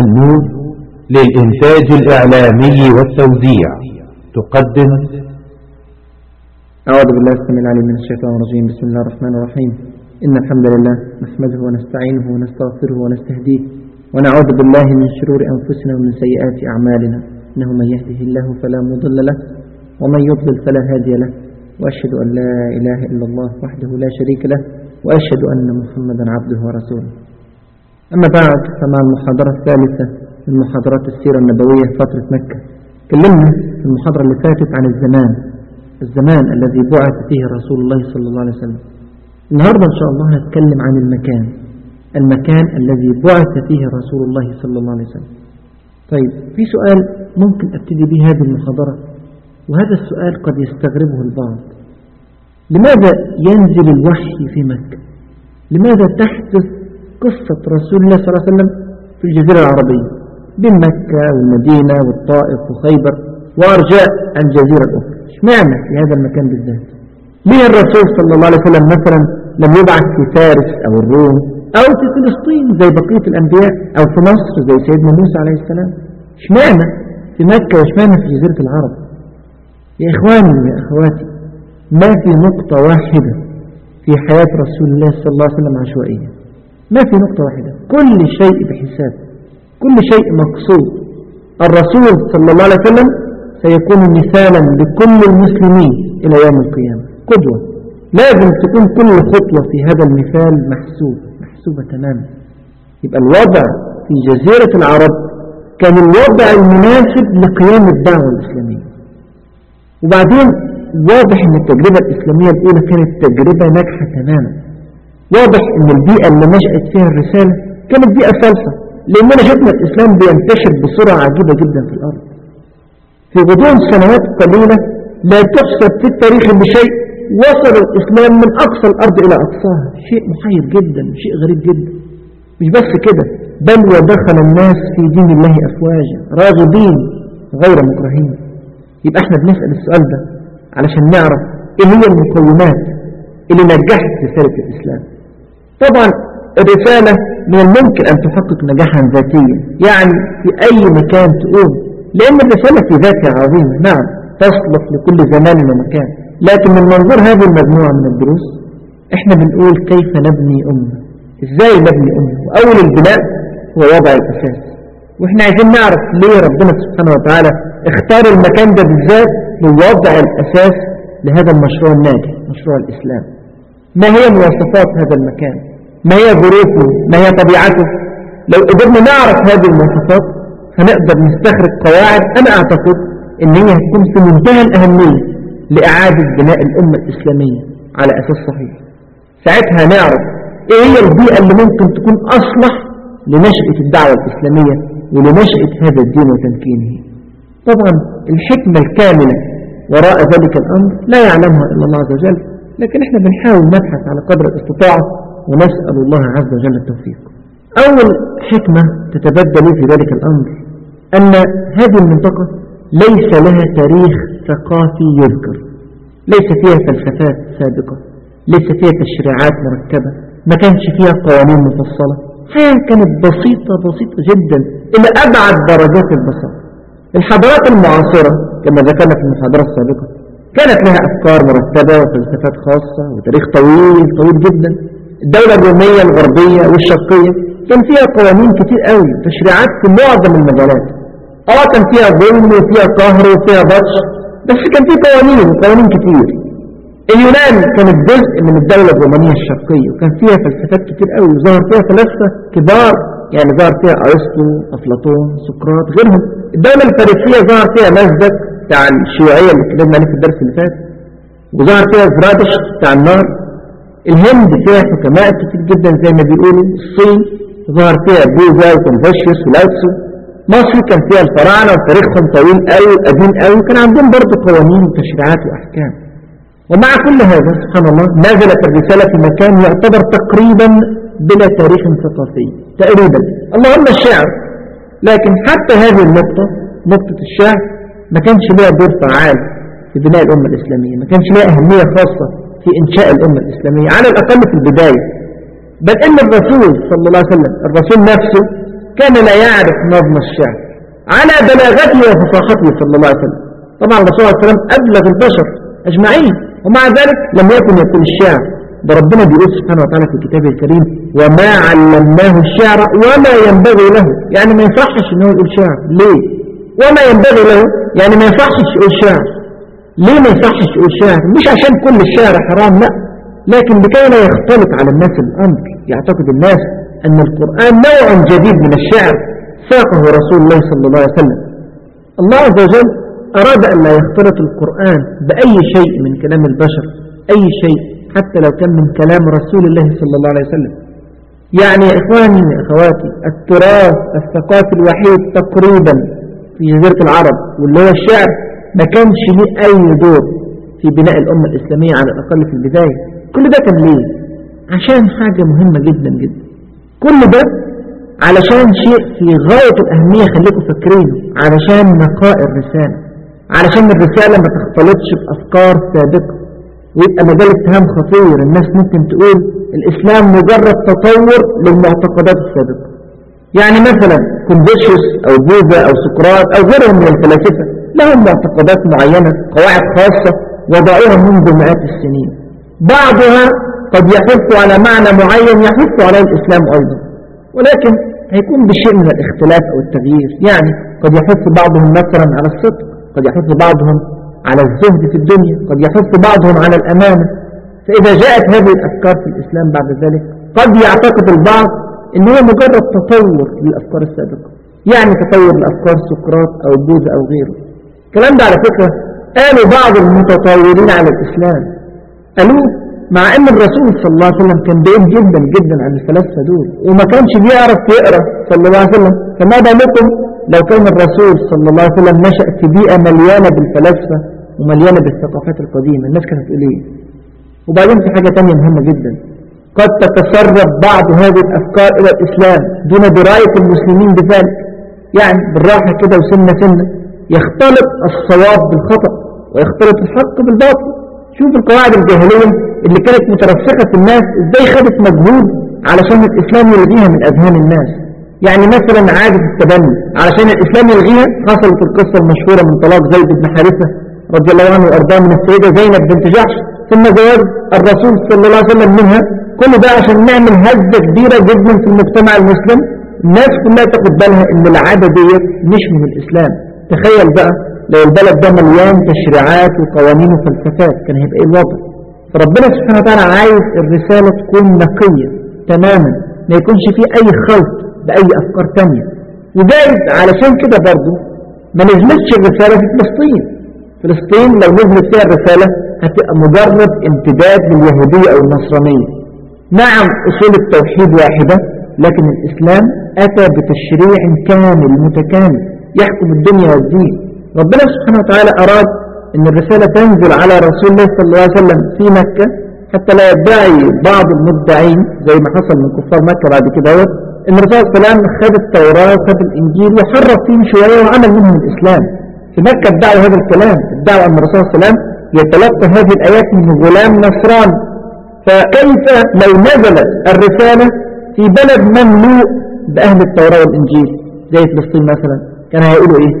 النون للإنتاج الإعلامي والتوزيع. تقدم. أعوذ بالله السميع العليم من الشيطان الرجيم. بسم الله الرحمن الرحيم. إن الحمد لله نحمده ونستعينه ونستغفره ونستهديه ونعوذ بالله من شرور أنفسنا ومن سيئات أعمالنا. إنه من يهده الله فلا مضل له ومن يضلل فلا هادي له. وأشهد أن لا إله إلا الله وحده لا شريك له وأشهد أن محمدا عبده ورسوله. أما بعد فمع المحاضرة الثالثة من محاضرات السيرة النبوية فترة مكة. كلمنا في المحاضرة اللي فاتت عن الزمان. الزمان الذي بعث فيه رسول الله صلى الله عليه وسلم. النهاردة إن شاء الله نتكلم عن المكان. المكان الذي بعث فيه رسول الله صلى الله عليه وسلم. طيب في سؤال ممكن أبتدي به هذه المحاضرة؟ وهذا السؤال قد يستغربه البعض. لماذا ينزل الوحي في مكة؟ لماذا تحدث قصة رسول الله صلى الله عليه وسلم في الجزيرة العربية بين مكة والمدينة والطائف وخيبر وأرجاء الجزيرة الأخرى. اشمعنى في هذا المكان بالذات؟ ليه الرسول صلى الله عليه وسلم مثلا لم يبعث في فارس أو الروم أو في فلسطين زي بقية الأنبياء أو في مصر زي سيدنا موسى عليه السلام. اشمعنى في مكة واشمعنى في جزيرة العرب؟ يا إخواني يا أخواتي ما في نقطة واحدة في حياة رسول الله صلى الله عليه وسلم عشوائية. ما في نقطة واحدة. كل شيء بحساب. كل شيء مقصود. الرسول صلى الله عليه وسلم سيكون مثالا لكل المسلمين إلى يوم القيامة. قدوة. لازم تكون كل خطوة في هذا المثال محسوب. محسوبة تماما. يبقى الوضع في جزيرة العرب كان الوضع المناسب لقيام الدعوة الإسلامية. وبعدين واضح إن التجربة الإسلامية الأولى كانت تجربة ناجحة تماما. واضح إن البيئة اللي نشأت فيها الرسالة كانت بيئة صالحة لأننا شفنا الإسلام بينتشر بسرعة عجيبة جدا في الأرض. في غضون سنوات قليلة لا تحسب في التاريخ بشيء وصل الإسلام من أقصى الأرض إلى أقصاها. شيء محير جدا شيء غريب جدا. مش بس كده بل ودخل الناس في دين الله أفواجا راغبين غير مكرهين. يبقى إحنا بنسأل السؤال ده علشان نعرف إيه هي المقومات اللي نجحت رسالة الإسلام. طبعا الرسالة من الممكن أن تحقق نجاحا ذاتيا يعني في أي مكان تقوم لأن الرسالة في ذاتها عظيمة. نعم تصلح لكل زمان ومكان. لكن من منظور هذه المجموعة من الدروس إحنا بنقول كيف نبني أمة؟ إزاي نبني أمة؟ وأول البناء هو وضع الأساس. وإحنا عايزين نعرف ليه ربنا سبحانه وتعالى اختار المكان ده بالذات لوضع الأساس لهذا المشروع الناجح مشروع الإسلام. ما هي مواصفات هذا المكان؟ ما هي ظروفه ما هي طبيعته. لو قدرنا نعرف هذه المواصفات هنقدر نستخرج قواعد. أنا أعتقد إن هي هتكون في منتهى الأهمية لإعادة بناء الأمة الإسلامية على أساس صحيح. ساعتها نعرف إيه هي البيئة اللي ممكن تكون أصلح لنشأة الدعوة الإسلامية ولنشأة هذا الدين وتمكينه. طبعا الحكمة الكاملة وراء ذلك الأمر لا يعلمها إلا الله عز وجل لكن إحنا بنحاول نبحث على قدر الإستطاعة ونسأل الله عز وجل التوفيق. أول حكمة تتبدل في ذلك الأمر أن هذه المنطقة ليس لها تاريخ ثقافي يذكر. ليس فيها فلسفات سابقة. ليس فيها تشريعات مركبة. ما كانش فيها قوانين مفصلة. حياة كانت بسيطة بسيطة جدا إلى أبعد درجات البساطة الحضارات المعاصرة كما ذكرنا في المحاضرة السابقة كانت لها أفكار مرتبة وفلسفات خاصة وتاريخ طويل طويل جدا. الدولة الرومية الغربية والشرقية كان فيها قوانين كتير قوي تشريعات في معظم المجالات. آه كان فيها ظلم وفيها قهر وفيها بطش بس كان فيه قوانين وقوانين كتير. اليونان كانت جزء من الدولة الرومانية الشرقية وكان فيها فلسفات كتير قوي وظهر فيها فلاسفة كبار يعني ظهر فيها أرسطو أفلاطون سقراط غيرهم. الدولة الفارسية ظهر فيها مزدك بتاع الشيوعية اللي اتكلمنا عليه في الدرس اللي فات وظهر فيها زرادش بتاع النار. الهند فيها حكماء كتير جدا زي ما بيقولوا الصين ظهر فيها بوذا وكونفوشيوس ولاوتسو مصر كان فيها الفراعنة وتاريخهم طويل قوي قديم قوي وكان عندهم برضه قوانين وتشريعات وأحكام. ومع كل هذا سبحان الله نزلت الرسالة في مكان يعتبر تقريبا بلا تاريخ ثقافي تقريبا. اللهم الشعر لكن حتى هذه النقطة نقطة الشعر ما كانش لها دور فعال في بناء الأمة الإسلامية ما كانش لها أهمية خاصة في إنشاء الأمة الإسلامية على الأقل في البداية. بل إن الرسول صلى الله عليه وسلم الرسول نفسه كان لا يعرف نظم الشعر. على بلاغته وفصاحته صلى الله عليه وسلم. طبعا الرسول عليه وسلم أبلغ البشر أجمعين ومع ذلك لم يكن يقول الشعر. ده ربنا بيقول سبحانه وتعالى في كتابه الكريم وما علمناه الشعر وما ينبغي له. يعني ما ينفعش إنه يقول شعر. ليه؟ وما ينبغي له يعني ما ينفعش يقول شعر. ليه ما ينفعش يقول شعر؟ مش عشان كل الشعر حرام لا. لكن لكي لا يختلط على الناس الأمر. يعتقد الناس أن القرآن نوع جديد من الشعر. ساقه رسول الله صلى الله عليه وسلم. الله عز وجل أراد أن لا يختلط القرآن بأي شيء من كلام البشر. أي شيء حتى لو كان من كلام رسول الله صلى الله عليه وسلم. يعني يا إخواني يا أخواتي التراث الثقافي الوحيد تقريبا في جزيرة العرب واللي هو الشعر. ما كانش ليه أي دور في بناء الأمة الإسلامية على الأقل في البداية. كل ده كان ليه؟ عشان حاجة مهمة جدا جدا. كل ده علشان شيء في غاية الأهمية خليكم فاكرين علشان نقاء الرسالة. علشان الرسالة ما تختلطش بأفكار سابقة. ويبقى مجال اتهام خطير. الناس ممكن تقول الإسلام مجرد تطور للمعتقدات السابقة. يعني مثلا كونفوشيوس أو بوذا أو سقراط أو غيرهم من الفلاسفة. لهم معتقدات معينة قواعد خاصة وضعوها منذ مئات السنين. بعضها قد يحث على معنى معين يحث عليه الإسلام أيضا. ولكن هيكون بشيء من الاختلاف أو التغيير. يعني قد يحث بعضهم مثلا على الصدق قد يحث بعضهم على الزهد في الدنيا قد يحث بعضهم على الأمانة. فإذا جاءت هذه الأفكار في الإسلام بعد ذلك قد يعتقد البعض إن هو مجرد تطور للأفكار السابقة. يعني تطور لأفكار سقراط أو بوذا أو غيره. الكلام ده على فكرة قالوا بعض المتطورين على الإسلام. قالوا مع إن الرسول صلى الله عليه وسلم كان بعيد جدا جدا عن الفلاسفة دول وما كانش بيعرف يقرأ صلى الله عليه وسلم فما بالكم لو كان الرسول صلى الله عليه وسلم نشأ في بيئة مليانة بالفلاسفة ومليانة بالثقافات القديمة الناس كانت تقول إيه؟ وبعدين في حاجة تانية مهمة جدا. قد تتسرب بعض هذه الأفكار إلى الإسلام دون دراية المسلمين بذلك. يعني بالراحة كده وسنة سنة. يختلط الصواب بالخطأ ويختلط الحق بالباطل. شوف القواعد الجاهلية اللي كانت مترسخة في الناس إزاي خدت مجهود علشان الإسلام يلغيها من أذهان الناس. يعني مثلا عادة التبني علشان الإسلام يلغيها حصلت القصة المشهورة من طلاق زيد بن حارثة رضي الله عنه وأرضاه من السيدة زينب بنت جحش. ثم زواج الرسول صلى الله عليه وسلم منها. كل ده عشان نعمل هزة كبيرة جدا في المجتمع المسلم. الناس كلها تاخد بالها إن العادة دي مش من الإسلام. تخيل بقى لو البلد ده مليان تشريعات وقوانين وفلسفات كان هيبقى إيه الوضع؟ فربنا سبحانه وتعالى عايز الرسالة تكون نقية تماما ما يكونش فيه أي خلط بأي أفكار تانية. وجايز علشان كده برضو ما نزلتش الرسالة في فلسطين. فلسطين لو نزلت فيها الرسالة هتبقى مجرد امتداد لليهودية أو النصرانية. نعم أصول التوحيد واحدة لكن الإسلام أتى بتشريع كامل متكامل. يحكم الدنيا والدين. ربنا سبحانه وتعالى أراد أن الرسالة تنزل على رسول الله صلى الله عليه وسلم في مكة حتى لا يدعي بعض المدعين زي ما حصل من كفار مكة بعد كده إن الرسول صلى الله عليه وسلم خد التوراة وخد الإنجيل وحرف فيه شوية وعمل منهم الإسلام. في مكة ادعوا هذا الكلام ادعوا أن الرسول صلى الله عليه وسلم يتلقى هذه الآيات من غلام نصراني فكيف لو نزلت الرسالة في بلد مملوء بأهل التوراة والإنجيل؟ زي فلسطين مثلا. كان هيقولوا إيه؟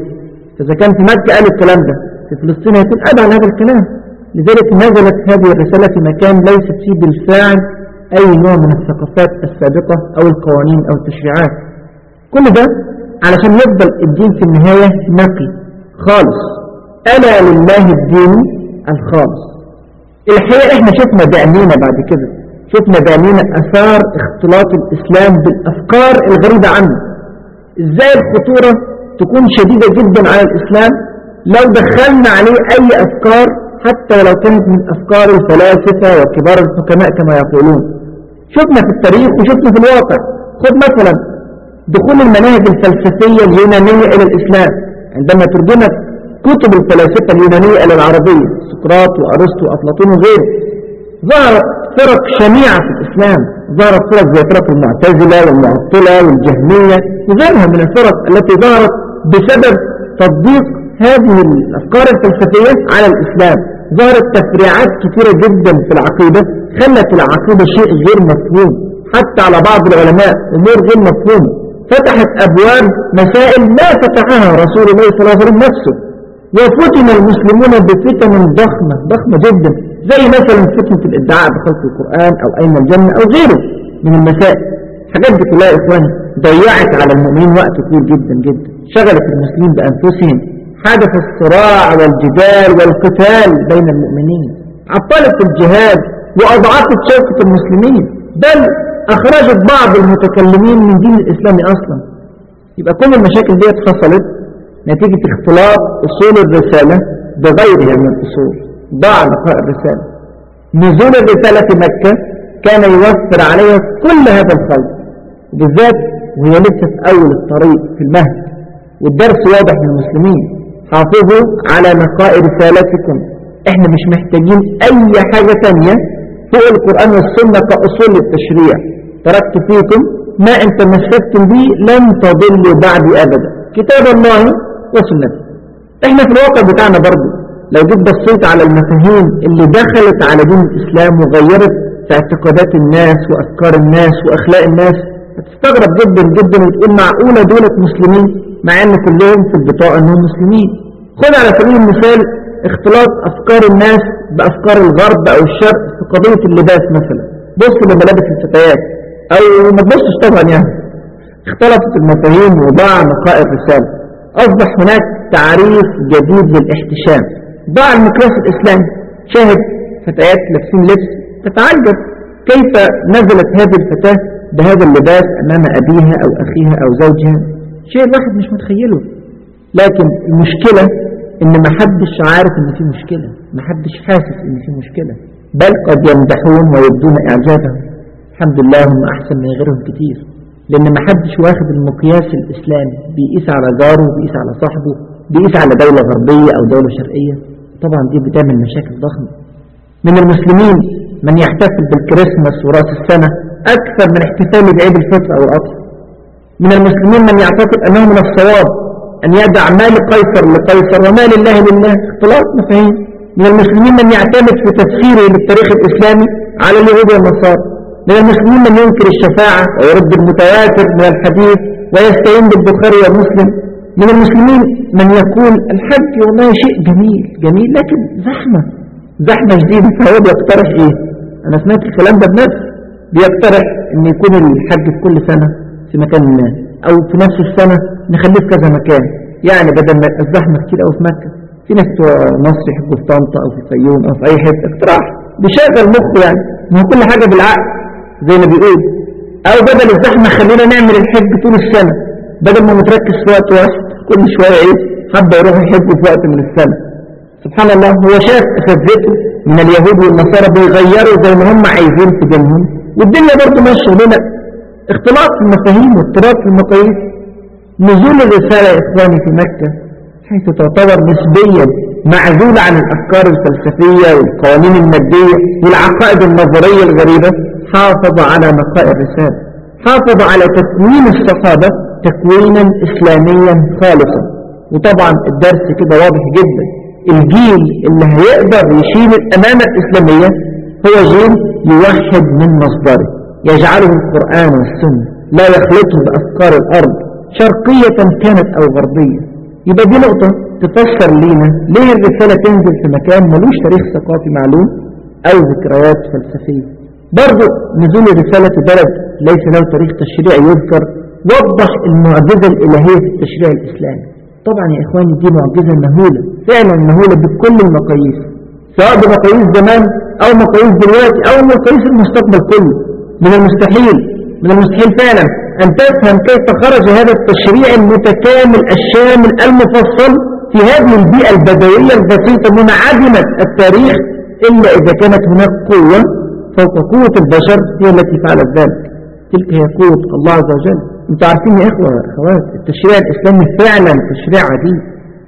فإذا كان في مكة قالوا الكلام ده في فلسطين هيكون أدعى هذا الكلام. لذلك نزلت هذه الرسالة في مكان ليست فيه بالفعل أي نوع من الثقافات السابقة أو القوانين أو التشريعات. كل ده علشان يفضل الدين في النهاية نقي خالص. ألا لله الدين الخالص. الحقيقة إحنا شفنا بعينينا بعد كده شفنا بعينينا أثار اختلاط الإسلام بالأفكار الغريبة عنه إزاي الخطورة تكون شديدة جدا على الإسلام لو دخلنا عليه أي أفكار حتى لو كانت من أفكار الفلاسفة وكبار الحكماء كما يقولون. شفنا في التاريخ وشفنا في الواقع. خذ مثلا دخول المناهج الفلسفية اليونانية إلى الإسلام. عندما ترجمت كتب الفلاسفة اليونانية إلى العربية سقراط وأرسطو وأفلاطون وغيره ظهرت فرق شنيعة في الإسلام ظهرت فرق زي فرق المعتزلة والمعطلة والجهمية وغيرها من الفرق التي ظهرت بسبب تطبيق هذه الأفكار الفلسفية على الإسلام. ظهرت تفريعات كثيرة جدا في العقيدة خلت العقيدة شيء غير مفهوم. حتى على بعض العلماء أمور غير مفهومة. فتحت أبواب مسائل ما فتحها رسول الله صلى الله عليه وسلم نفسه. وفتن المسلمون بفتن ضخمة ضخمة جدا. زي مثلا فتنة الإدعاء بخلق القرآن أو أين الجنة أو غيره من المسائل. الحاجات دي كلها يا إخواني ضيعت على المؤمنين وقت طويل جدا جدا. شغلت المسلمين بأنفسهم. حدث الصراع والجدال والقتال بين المؤمنين. عطلت الجهاد وأضعفت شوكة المسلمين. بل أخرجت بعض المتكلمين من دين الإسلام أصلا. يبقى كل المشاكل دي حصلت نتيجة اختلاط أصول الرسالة بغيرها من الأصول. ضاع لقاء الرسالة. نزول الرسالة في مكة كان يوفر عليها كل هذا الخلق. وبالذات وهي لسه في أول الطريق في المهد. والدرس واضح للمسلمين حافظوا على نقاء رسالتكم. إحنا مش محتاجين أي حاجة تانية. فوق القرآن والسنة كأصول للتشريع تركت فيكم ما ان تمسكتم به لن تضلوا بعد أبدا. كتاب الله وسنته إحنا في الواقع بتاعنا برضو. لو جيت بصيت على المفاهيم اللي دخلت على دين الإسلام وغيرت في اعتقادات الناس وأفكار الناس وأخلاق الناس هتستغرب جدا جدا وتقول معقولة دولة مسلمين مع إن كلهم في البطاقة إنهم مسلمين. خذ على سبيل المثال اختلاط أفكار الناس بأفكار الغرب أو الشرق في قضية اللباس مثلا. بص لملابس الفتيات. أو ما تبصش طبعا يعني. اختلطت المفاهيم وضاع نقاء الرسالة. أصبح هناك تعريف جديد للاحتشام. ضاع المقياس الإسلامي شاهد فتيات لابسين لبس تتعجب كيف نزلت هذه الفتاة بهذا اللباس أمام أبيها أو أخيها أو زوجها. شيء الواحد مش متخيله. لكن المشكلة إن ما حدش عارف إن في مشكلة ما حدش حاسس إن في مشكلة. بل قد يمدحون ويبدون إعجابهم. الحمد لله هم أحسن من غيرهم كتير. لأن ما حدش واخد المقياس الإسلامي. بيقيس على جاره بيقيس على صاحبه بيقيس على دولة غربية أو دولة شرقية. طبعا دي بتعمل مشاكل ضخمة. من المسلمين من يحتفل بالكريسماس ورأس السنة أكثر من احتفاله بعيد الفطر أو الاضحى من المسلمين من يعتقد أنه من الصواب أن يدع ما لقيصر لقيصر وما لله لله. اختلاط مفاهيم من المسلمين من يعتمد في تفسيره للتاريخ الإسلامي على اليهود والنصارى. من المسلمين من ينكر الشفاعة ويرد المتواتر من الحديث ويستعين بالبخاري ومسلم من المسلمين من يقول الحج والله شيء جميل جميل لكن زحمة زحمة شديدة فهو بيقترح إيه؟ أنا سمعت الكلام ده بنفسي بيقترح ان يكون الحج في كل سنة في مكان ما أو في نفس السنة نخليه في كذا مكان. يعني بدل ما الزحمة كتير قوي في مكة. في ناس مصر يحبوا في طنطا أو في الفيوم أو في أي حتة. اقتراح. بيشغل مخه يعني. ما هو كل حاجة بالعقل زي ما بيقول. أو بدل الزحمة خلينا نعمل الحج طول السنة. بدل ما نتركز في وقت واحد كل شوية إيه؟ حبة يروح يحج في وقت من السنة. سبحان الله هو شاف أساتذته من اليهود والنصارى بيغيروا زي ما هم عايزين في دينهم والدنيا برضه ماشية لنا اختلاط في المفاهيم واضطراب في المقاييس. نزول الرسالة إخواني في مكة حيث تعتبر نسبيا معزولة عن الأفكار الفلسفية والقوانين المادية والعقائد النظرية الغريبة حافظ على نقاء الرسالة حافظ على تكوين الصحابة تكوينا إسلاميا خالصا. وطبعا الدرس كده واضح جدا. الجيل اللي هيقدر يشيل الأمانة الإسلامية هو جيل يوحد من مصدره. يجعله القرآن والسنة. لا يخلطه بأفكار الأرض. شرقية كانت أو غربية. يبقى دي نقطة تفسر لينا ليه الرسالة تنزل في مكان ملوش تاريخ ثقافي معلوم أو ذكريات فلسفية. برضو نزول الرسالة في بلد ليس له تاريخ تشريعي يذكر وضح المعجزة الإلهية في التشريع الإسلامي. طبعا يا إخواني دي معجزة مهولة. فعلا مهولة بكل المقاييس سواء بمقاييس زمان أو مقاييس دلوقتي أو مقاييس المستقبل كله. من المستحيل من المستحيل فعلا أن تفهم كيف خرج هذا التشريع المتكامل الشامل المفصل في هذه البيئة البدوية البسيطة منعدمة التاريخ إلا إذا كانت هناك قوة فوق قوة البشر هي التي فعلت ذلك. تلك هي قوة الله عز وجل. أنتوا عارفين يا إخوة أخوات التشريع الإسلامي فعلا تشريع عديد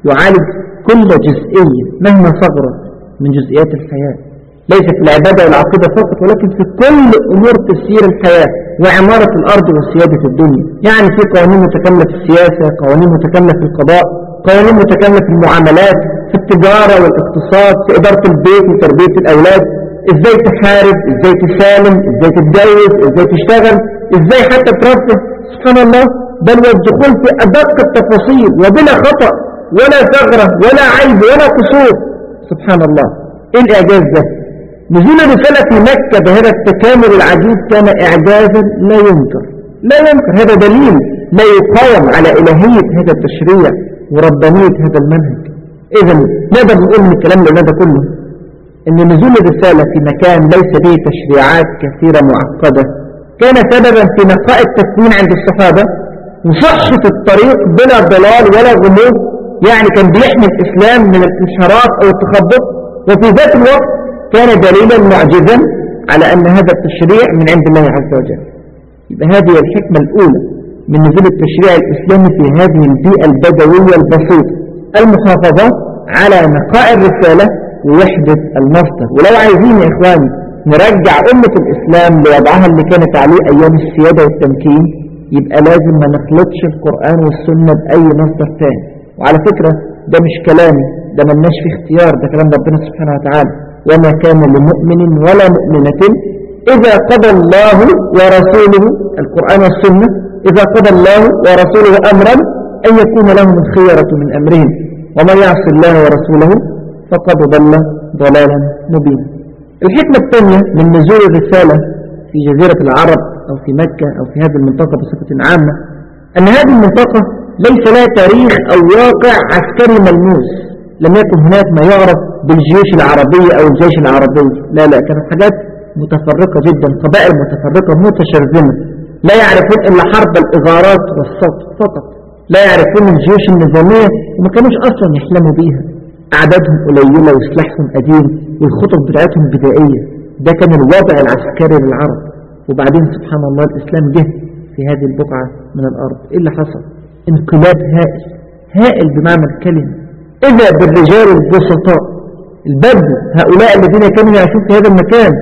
يعالج كل جزئية مهما صغرت من جزئيات الحياة. ليس في العبادة والعقيدة فقط ولكن في كل أمور تسيير الحياة وعمارة الأرض وسيادة الدنيا. يعني في قوانين متكاملة في السياسة قوانين متكاملة في القضاء قوانين متكاملة في المعاملات في التجارة والاقتصاد في إدارة البيت وتربية الأولاد. إزاي تحارب؟ إزاي تسالم؟ إزاي تتجوز؟ إزاي تشتغل؟ إزاي حتى ترفه؟ سبحان الله بل والدخول في أدق التفاصيل وبلا خطأ ولا ثغرة ولا عيب ولا قصور. سبحان الله. إيه الإعجاز ده؟ نزول رسالة في مكة بهذا التكامل العجيب كان إعجازا لا ينكر. لا ينكر. هذا دليل لا يقاوم على إلهية هذا التشريع وربانية هذا المنهج. إذا نقدر نقول من الكلام ده كله؟ أن نزول الرسالة في مكان ليس به تشريعات كثيرة معقدة. كان سببا في نقاء التكوين عند الصحابة وصحة الطريق بلا ضلال ولا غموض يعني كان بيحمي الإسلام من الانحراف أو التخبط. وفي ذات الوقت كان دليلا معجزا على أن هذا التشريع من عند الله عز وجل. يبقى هذه الحكمة الأولى من نزول التشريع الإسلامي في هذه البيئة البدوية البسيطة المحافظة على نقاء الرسالة ووحدة المصدر. ولو عايزين يا إخواني نرجع أمة الإسلام لوضعها اللي كانت عليه أيام السيادة والتمكين يبقى لازم ما نخلطش القرآن والسنة بأي مصدر ثاني وعلى فكرة ده مش كلامي ده ملناش في اختيار ده كلام ربنا سبحانه وتعالى. وما كان لمؤمن ولا مؤمنة إذا قضى الله ورسوله القرآن والسنة إذا قضى الله ورسوله أمرا أن يكون لهم الخيرة من أمرهم. ومن يعص الله ورسوله فقد ضل ضلالا مبينا. الحكمة الثانية من نزول الرسالة في جزيرة العرب أو في مكة أو في هذه المنطقة بصفة عامة أن هذه المنطقة ليس لها تاريخ أو واقع عسكري ملموس لم يكن هناك ما يعرف بالجيوش العربية أو الجيش العربي. لا لا كانت حاجات متفرقة جدا قبائل متفرقة متشرذمة. لا يعرفون إلا حرب الإغارات والصوت فقط. لا يعرفون الجيوش النظامية وما كانوش أصلا يحلموا بيها. أعدادهم قليلة وسلاحهم قديم والخطط بتاعتهم بدائية. ده كان الوضع العسكري للعرب. وبعدين سبحان الله الإسلام جه في هذه البقعة من الأرض. إيه اللي حصل؟ انقلاب هائل. هائل بمعنى الكلمة. إذا بالرجال البسطاء البدو هؤلاء الذين كانوا يعيشون في هذا المكان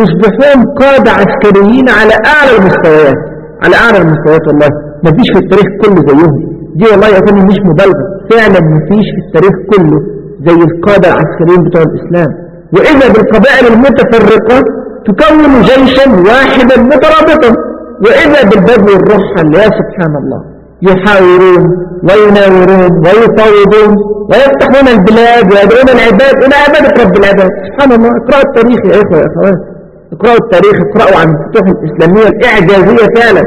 يصبحون قادة عسكريين على أعلى المستويات. على أعلى المستويات والله. ما فيش في التاريخ كله زيهم. دي والله يا أخواني مش مبالغة. فعلا ما فيش في التاريخ كله زي القادة العسكريين بتوع الإسلام. وإذا بالقبائل المتفرقة تكون جيشا واحدا مترابطا. وإذا بالبدو الرحل يا سبحان الله يحاورون ويناورون ويفاوضون ويفتحون البلاد ويدعون العباد إلى عبادة رب العباد. سبحان الله اقرأوا التاريخ يا إخوة يا أخوات اقرأوا التاريخ اقرأوا عن الفتوح الإسلامية الإعجازية فعلا.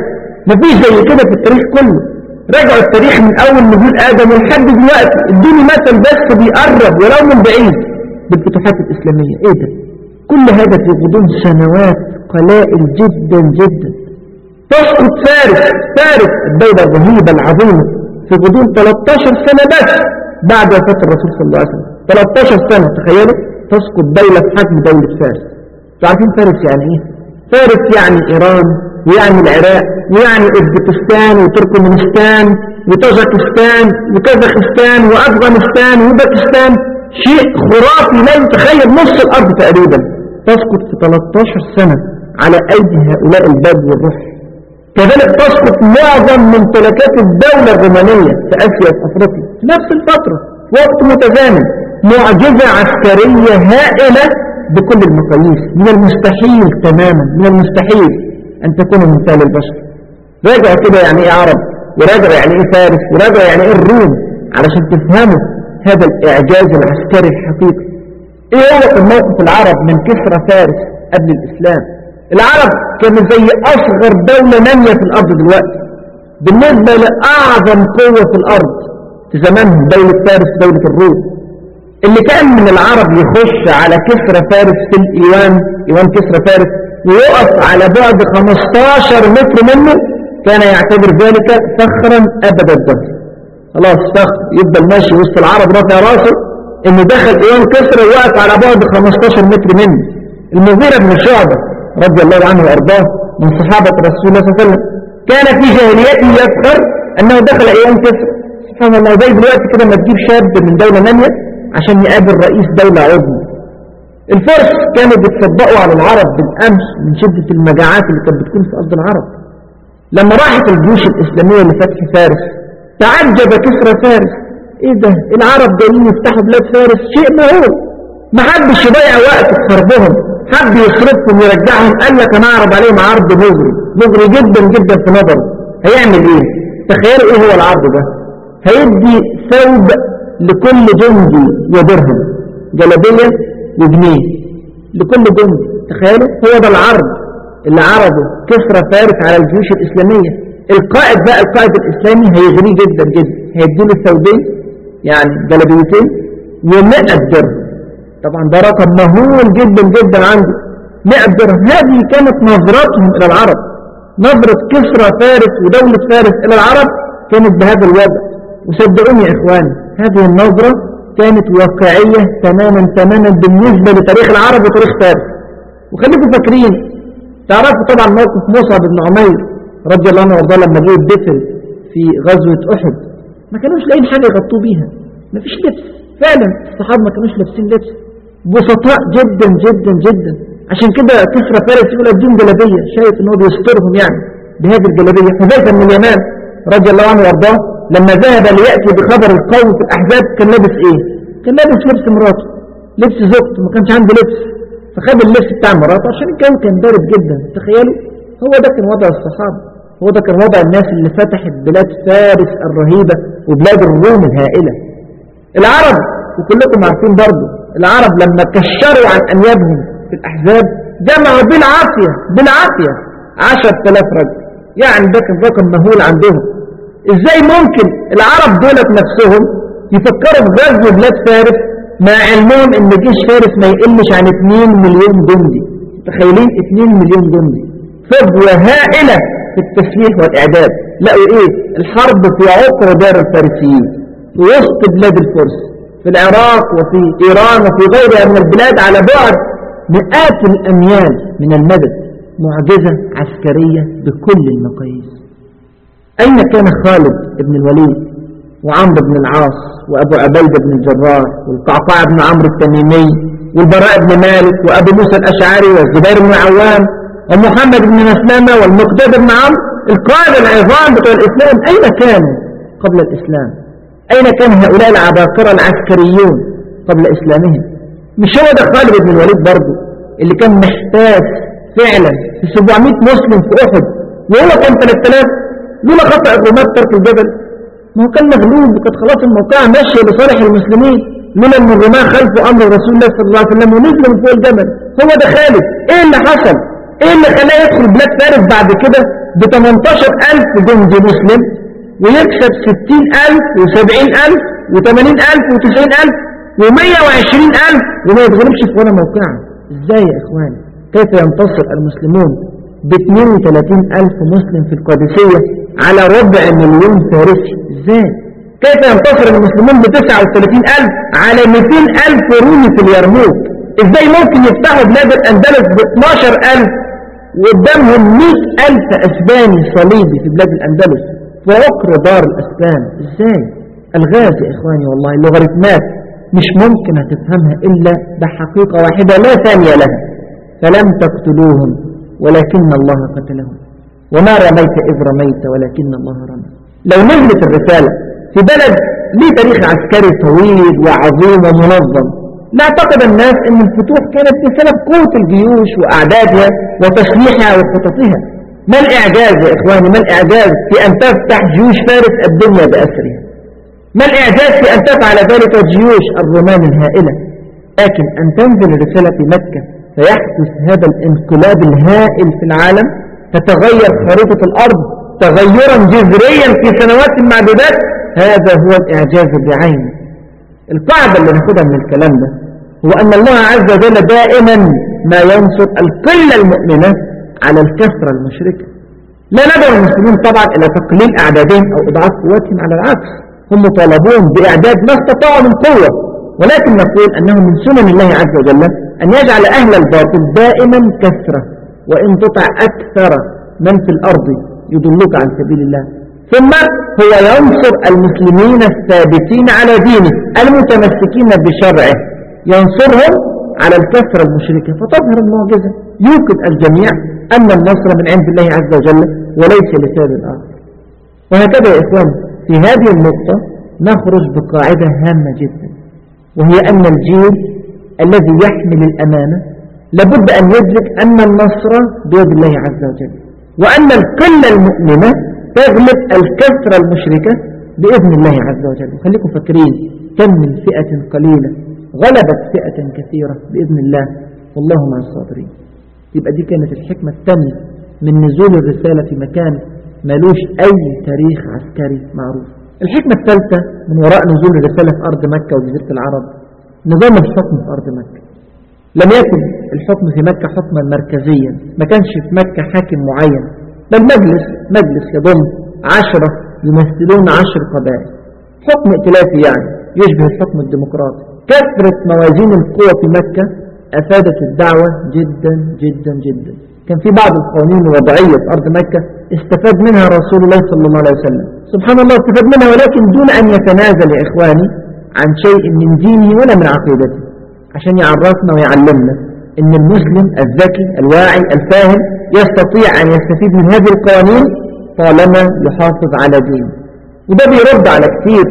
مفيش زي كده في التاريخ كله. رجعوا التاريخ من أول نزول آدم لحد دلوقتي. ادوني مثل بس بيقرب ولو من بعيد. بالفتوحات الإسلامية. إيه ده؟ كل هذا في غضون سنوات قلائل جدا جدا. تسقط فارس. فارس الدولة الرهيبة العظيمة. في غضون 13 سنة بس. بعد وفاة الرسول صلى الله عليه وسلم. 13 سنة تخيلوا. تسقط دولة في حجم دولة فارس. عارفين فارس يعني إيه؟ فارس يعني إيران ويعني العراق ويعني أوزبكستان وتركمانستان وطاجكستان وكازاخستان وأفغانستان وباكستان. شيء خرافي لا يتخيل نص الأرض تقريبا. تسقط في 13 سنة على أيدي هؤلاء البدو والروح. كذلك تسقط معظم ممتلكات الدولة الرومانية في آسيا وفي أفريقيا. في نفس الفترة وقت متزامن. معجزة عسكرية هائلة بكل المقاييس. من المستحيل تماما من المستحيل. أن تكون مثال البشر. راجع كده يعني إيه عرب؟ وراجع يعني إيه فارس؟ وراجع يعني إيه الروم؟ علشان تفهموا هذا الإعجاز العسكري الحقيقي. إيه هو موقف العرب من كسرى فارس قبل الإسلام؟ العرب كانوا زي أصغر دولة نامية في الأرض دلوقتي. بالنسبة لأعظم قوة في الأرض في زمانهم دولة فارس دولة الروم. اللي كان من العرب يخش على كسرى فارس في الإيوان إيوان كسرى فارس ويقف على بعد 15 متر منه كان يعتبر ذلك فخرا أبد الدهر. خلاص فخر يفضل ماشي وسط العرب رافع راسه انه دخل إيوان كسرى ويقف على بعد 15 متر منه. المغيرة بن شعبة رضي الله عنه وأرضاه من صحابة رسول الله صلى الله عليه وسلم كان في جاهليته يفخر أنه دخل إيوان كسرى سبحان الله زي دلوقتي كده ما تجيب شاب من دولة نامية عشان يقابل رئيس دولة عظمى الفرس كانوا بيتصدقوا على العرب بالأمس من شدة المجاعات اللي كانت بتكون في أرض العرب. لما راحت الجيوش الإسلامية لفتح فارس تعجب كسرى فارس. إيه ده؟ العرب جايين يفتحوا بلاد فارس. شيء مهول ما حدش يضيع وقت في حربهم. حد يصرفهم ويرجعهم. قال لك أنا أعرض عليهم عرض مغري. مغري جدا جدا في نظره هيعمل إيه؟ تخيلوا إيه هو العرض ده؟ هيدي ثوب لكل جندي ودرهم جلبية وجنيه. لكل جندي تخيلوا؟ هو ده العرض اللي عرضه كسرى فارس على الجيوش الإسلامية. القائد بقى القائد الإسلامي هيغنيه جدا جدا. هيديله الثوبين يعني جلبيتين و100 درهم. طبعا ده رقم مهول جدا جدا عنده. 100 درهم. هذه كانت نظرتهم إلى العرب. نظرة كسرى فارس ودولة فارس إلى العرب كانت بهذا الوضع. وصدقوني يا إخواني هذه النظرة كانت واقعية تماما تماما بالنسبة لتاريخ العرب وتاريخ فارس وخليكم فاكرين تعرفوا طبعا موقف مصعب بن عمير رضي الله عنه وارضاه لما جه الدفن في غزوة أحد. ما كانوش لاقيين حاجة يغطوا بيها. ما فيش لبس. فعلا الصحابة ما كانوش لابسين لبس. بسطاء جدا جدا جدا. عشان كده كسرى فارس يقول الدين جلبية شايف إن هو بيسترهم يعني بهذه الجلبية حذيفة من اليمان رضي الله عنه وارضاه لما ذهب ليأتي بخبر القوم في الأحزاب كان لابس إيه؟ كان لابس لبس مراته لبس زوجته ما كانش عنده لبس. فخد اللبس بتاع مراته عشان الجو كان بارد جدا. تخيلوا هو ده كان وضع الصحابة هو ده كان وضع الناس اللي فتحت بلاد فارس الرهيبة وبلاد الروم الهائلة. العرب وكلكم عارفين برضه العرب لما كشروا عن أنيابهم في الأحزاب جمعوا بالعافية بالعافية عشر تلاف رجل. يعني ده كان رقم مهول عندهم. إزاي ممكن العرب دولت نفسهم يفكروا في غزو بلاد فارس مع علمهم إن جيش فارس ما يقلش عن 2 مليون جندي؟ تخيلين 2 مليون جندي. فجوة هائلة في التسليح والإعداد. لقوا إيه؟ الحرب في عقر دار الفارسيين وسط بلاد الفرس في العراق وفي إيران وفي غيرها من البلاد على بعد مئات الأميال من المدد معجزة عسكرية بكل المقاييس. أين كان خالد بن الوليد وعمرو بن العاص وأبو عبيدة بن الجراح والقعقاع بن عمرو التميمي والبراء بن مالك وأبو موسى الأشعري والزبير بن عوام ومحمد بن مسلمة والمقداد بن عمرو القادة العظام بتوع الإسلام. أين كانوا قبل الإسلام؟ أين كان هؤلاء العباقرة العسكريون قبل إسلامهم؟ مش هو ده خالد بن الوليد برضه اللي كان محتاج فعلا في 700 مسلم في أحد؟ وهو كان 3000 لولا خطأ الرماة ترك الجبل ما هو كان مغلوب وكانت خلاص الموقع ماشية لصالح المسلمين. لولا ان الرماة خلفوا أمر رسول الله صلى الله عليه وسلم ونزلوا من فوق الجبل. هو ده خالد إيه اللي حصل؟ إيه اللي خلاه يدخل بلاد فارس بعد كده ب 18000 جندي مسلم ويكسب 60000 و70000 و80000 و90000 و120000 وما يتغلبش في ولا موقع. إزاي يا إخواني؟ كيف ينتصر المسلمون ب 32000 مسلم في القادسية؟ على ربع مليون فارسي إزاي؟ كيف ينتصر المسلمون ب 39000 على 200000 رومي في اليرموك؟ إزاي ممكن يفتحوا بلاد الأندلس ب 12000 وقدامهم 100000 أسباني صليبي في بلاد الأندلس؟ في عقر دار الاسبان إزاي؟ الغاز يا إخواني والله اللوغاريتمات مش ممكن هتفهمها إلا بحقيقة واحدة لا ثانية لها. فلم تقتلوهم ولكن الله قتلهم. وما رميت إذ رميت ولكن الله رمى. لو نزلت الرسالة في بلد ليه تاريخ عسكري طويل وعظيم ومنظم نعتقد الناس أن الفتوح كانت بسبب قوة الجيوش وأعدادها وتسليحها وخططها. ما الإعجاز يا إخواني؟ ما الإعجاز في أن تفتح جيوش فارس الدنيا بأسرها؟ ما الإعجاز في أن تفعل ذلك جيوش الرومان الهائلة؟ لكن أن تنزل الرسالة في مكة فيحدث هذا الانقلاب الهائل في العالم تتغير خريطة الأرض تغيرا جذريا في سنوات معدودات هذا هو الإعجاز بعينه. القاعدة اللي ناخدها من الكلام ده هو أن الله عز وجل دائما ما ينصر القلة المؤمنة على الكثرة المشركة. لا ندعو المسلمين طبعا إلى تقليل أعدادهم أو إضعاف قوتهم على العكس. هم مطالبون بإعداد ما استطاعوا من قوة. ولكن نقول أنه من سنن الله عز وجل أن يجعل أهل الباطل دائما كثرة وإن تطع أكثر من في الأرض يضلوك عن سبيل الله. ثم هو ينصر المسلمين الثابتين على دينه المتمسكين بشرعه. ينصرهم على الكثرة المشركة فتظهر المعجزة. يوقد الجميع أن النصر من عند الله عز وجل وليس لسبب آخر. وهكذا يا إخوان في هذه النقطة نخرج بقاعدة هامة جدا وهي أن الجيل الذي يحمل الأمانة لابد أن يدرك أن النصر بيد الله عز وجل وأن القلة المؤمنة تغلب الكثرة المشركة بإذن الله عز وجل. خليكم فاكرين كم من فئة قليلة غلبت فئة كثيرة بإذن الله. والله مع الصابرين. يبقى دي كانت الحكمة الثانية من نزول الرسالة في مكان ملوش أي تاريخ عسكري معروف. الحكمة الثالثة من وراء نزول الرسالة في أرض مكة وجزيرة العرب نظام الحكم في أرض مكة. لم يكن الحكم في مكة حكما مركزيا ما كانش في مكة حاكم معين. بل مجلس مجلس يضم عشرة يمثلون عشر قبائل. حكم ائتلافي يعني يشبه الحكم الديمقراطي. كثرة موازين القوى في مكة أفادت الدعوة جدا جدا جدا. كان في بعض القوانين الوضعية في أرض مكة استفاد منها رسول الله صلى الله عليه وسلم. سبحان الله استفاد منها ولكن دون أن يتنازل يا إخواني عن شيء من دينه ولا من عقيدته. عشان يعرفنا ويعلمنا إن المسلم الذكي الواعي الفاهم يستطيع أن يستفيد من هذه القوانين طالما يحافظ على دينه. وده بيرد على كثير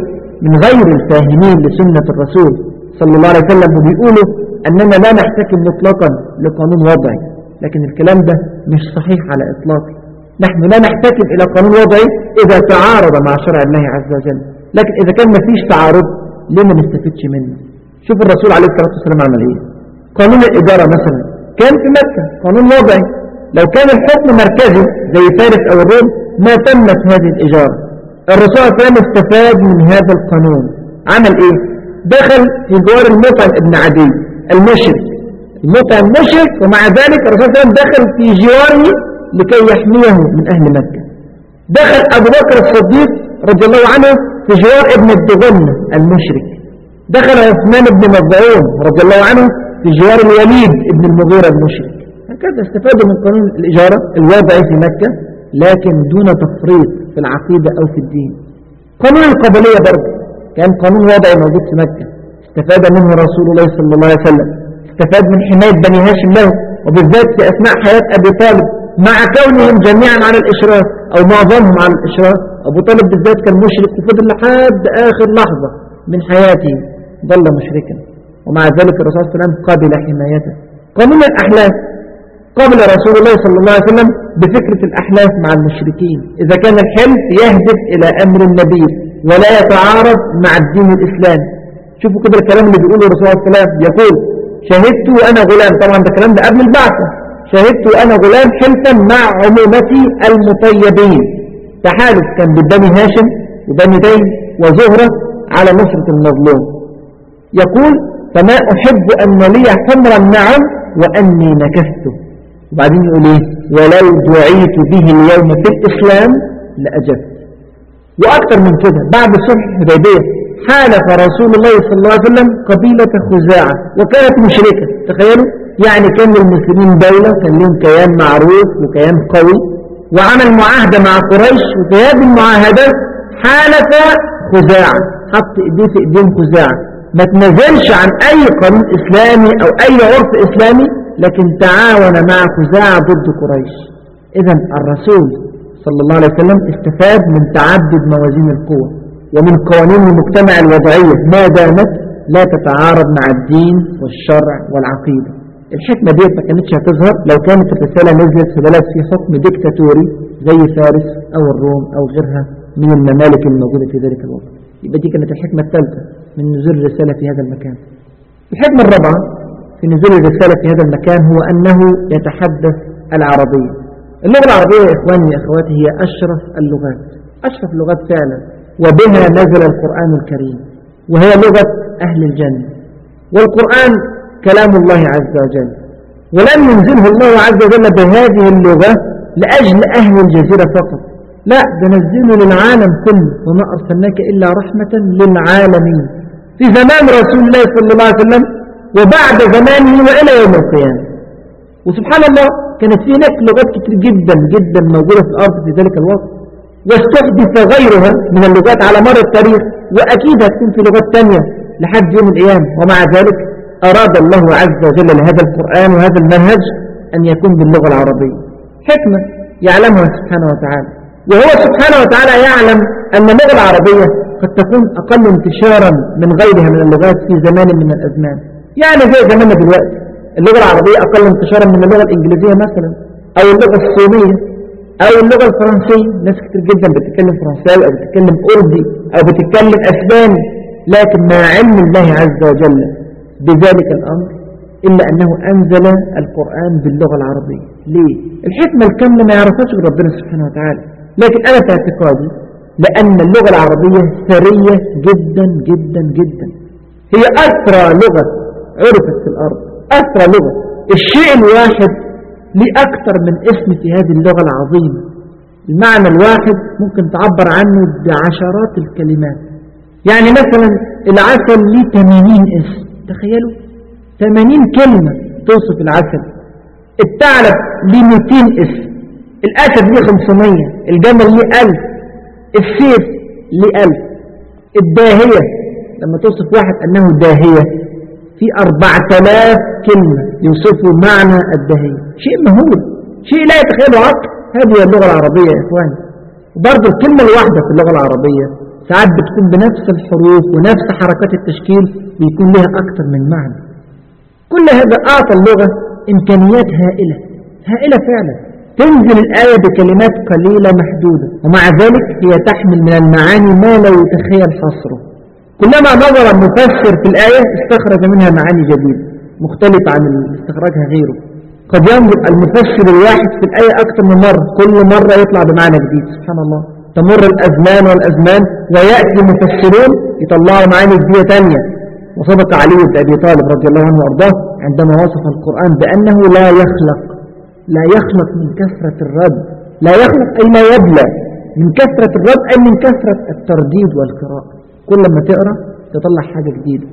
من غير الفاهمين لسنة الرسول صلى الله عليه وسلم وبيقولوا أننا لا نحتكم مطلقا لقانون وضعي. لكن الكلام ده مش صحيح على إطلاق نحن لا نحتكم إلى قانون وضعي إذا تعارض مع شرع الله عز وجل. لكن إذا كان ما فيش تعارض ليه ما نستفدش منه؟ شوف الرسول عليه الصلاة والسلام عمل إيه؟ قانون الإدارة مثلا. كان في مكة قانون وضعي لو كان الحكم مركزي زي فارس أو الروم ما تمت هذه الإجارة. الرسول عليه السلام استفاد من هذا القانون. عمل إيه؟ دخل في جوار المطعم ابن عدي المشرك. المطعم مشرك ومع ذلك الرسول صلى عليه دخل في جواره لكي يحميه من أهل مكة. دخل أبو بكر الصديق رضي الله عنه في جوار ابن الدغنة المشرك. دخل عثمان بن مظعون رضي الله عنه في جوار الوليد ابن المغيرة المشرك هكذا استفادوا من قانون الإجارة الوضعي في مكة لكن دون تفريط في العقيدة أو في الدين. قانون القبلية برضه كان قانون وضعي موجود في مكة. استفاد منه رسول الله صلى الله عليه وسلم. استفاد من حماية بني هاشم له وبالذات في أثناء حياة أبي طالب. مع كونهم جميعا على الإشراف أو معظمهم على الإشراف أبو طالب بالذات كان مشرك وفضل لحد آخر لحظة من حياته. ظل مشركا. ومع ذلك الرسول صلى الله عليه وسلم قبل حمايته. قانون الأحلاف قبل رسول الله صلى الله عليه وسلم بفكرة الأحلاف مع المشركين. إذا كان الحلف يهدف إلى أمر النبي ولا يتعارض مع الدين الإسلامي شوفوا كده الكلام اللي بيقوله الرسول صلى الله عليه وسلم. يقول شهدت وأنا غلام. طبعا ده الكلام ده قبل البعثة شهدت وأنا غلام حلفا مع عمومتي المطيبين. تحالف كان ببني هاشم وبني دين وزهرة على نصرة المظلوم. يقول فما أحب أن لي حمر النعم وأني نكست وبعدين يقول إيه؟ ولو دعيت به اليوم في الإسلام لأجبت. وأكثر من كده بعد صلح الحديبية حالف رسول الله صلى الله عليه وسلم قبيلة خزاعة وكانت مشركة. تخيلوا؟ يعني كان للمسلمين دولة كان لهم كيان معروف وكيان قوي. وعمل معاهدة مع قريش وفي هذه المعاهدة حالف خزاعة. حط إيديه في إيديهم خزاعة. ما تنزلش عن أي قانون إسلامي أو أي عرف إسلامي لكن تعاون مع خزاعة ضد قريش. اذا الرسول صلى الله عليه وسلم استفاد من تعدد موازين القوة ومن قوانين المجتمع الوضعية. ما دامت لا تتعارض مع الدين والشرع والعقيدة. الحكمة دي ما كانتش هتظهر لو كانت الرسالة نزلت في بلد فيه حكم ديكتاتوري زي فارس أو الروم أو غيرها من الممالك الموجودة في ذلك الوقت يبقى دي كانت الحكمة الثالثة من نزول الرسالة في هذا المكان. الحكمة الرابعة في نزول الرسالة في هذا المكان هو أنه يتحدث العربية اللغة العربية يا إخواني يا أخواتي هي أشرف اللغات. أشرف اللغات فعلا. وبها نزل القرآن الكريم. وهي لغة أهل الجنة. والقرآن كلام الله عز وجل. ولم ينزله الله عز وجل بهذه اللغة لأجل أهل الجزيرة فقط. لا ده نزله للعالم كله وما أرسلناك إلا رحمة للعالمين. في زمان رسول الله صلى الله عليه وسلم وبعد زمانه وإلى يوم القيامة. وسبحان الله كانت في هناك لغات كتير جدا جدا موجودة في الأرض في ذلك الوقت. واستحدث غيرها من اللغات على مر التاريخ وأكيد هتكون في لغات تانية لحد يوم القيامة. ومع ذلك أراد الله عز وجل لهذا القرآن وهذا المنهج أن يكون باللغة العربية. حكمة يعلمها سبحانه وتعالى. وهو سبحانه وتعالى يعلم أن اللغة العربية قد تكون أقل انتشارا من غيرها من اللغات في زمان من الأزمان. يعني زي زماننا دلوقتي. اللغة العربية أقل انتشارا من اللغة الإنجليزية مثلا أو اللغة الصينية أو اللغة الفرنسية. ناس كتير جدا بتتكلم فرنساوي أو بتتكلم أردي أو بتتكلم أسباني. لكن مع علم الله عز وجل بذلك الأمر إلا أنه أنزل القرآن باللغة العربية. ليه؟ الحكمة الكاملة ما يعرفهاش ربنا سبحانه وتعالى. لكن أنا في اعتقادي لأن اللغة العربية ثرية جدا جدا جدا. هي أسرى لغة عرفت في الأرض. أسرى لغة. الشيء الواحد ليه أكثر من اسم في هذه اللغة العظيمة. المعنى الواحد ممكن تعبر عنه بعشرات الكلمات. يعني مثلا العسل ليه 80 اسم. تخيلوا. 80 كلمة توصف العسل. الثعلب ليه 200 اسم. الأسد ليه 500 الجمل ليه 1000 السيف ليه 1000 الداهية لما توصف واحد أنه داهية في 4000 كلمة يوصفوا معنى الداهية. شيء مهول شيء لا يتخيله عقل هذه هي اللغة العربية يا إخواني. وبرضه الكلمة الواحدة في اللغة العربية ساعات بتكون بنفس الحروف ونفس حركات التشكيل بيكون لها أكثر من معنى. كل هذا أعطى اللغة إمكانيات هائلة هائلة فعلا. تنزل الآية بكلمات قليلة محدودة ومع ذلك هي تحمل من المعاني ما لا يتخيل حصره. كلما نظر المفسر في الآية استخرج منها معاني جديدة مختلفة عن استخراجها غيره. قد ينظر المفسر الواحد في الآية أكثر من مرة كل مرة يطلع بمعنى جديد سبحان الله. تمر الأزمان والأزمان ويأتي مفسرون يطلعوا معاني جديدة تانية. وصدق علي بن أبي طالب رضي الله عنه وأرضاه عندما وصف القرآن بأنه لا يخلق. لا يخلق من كثرة الرد لا يخلق أي لا يبلى من كثرة الرد أي من كثرة الترديد والقراءة. كل ما تقرأ تطلع حاجة جديدة.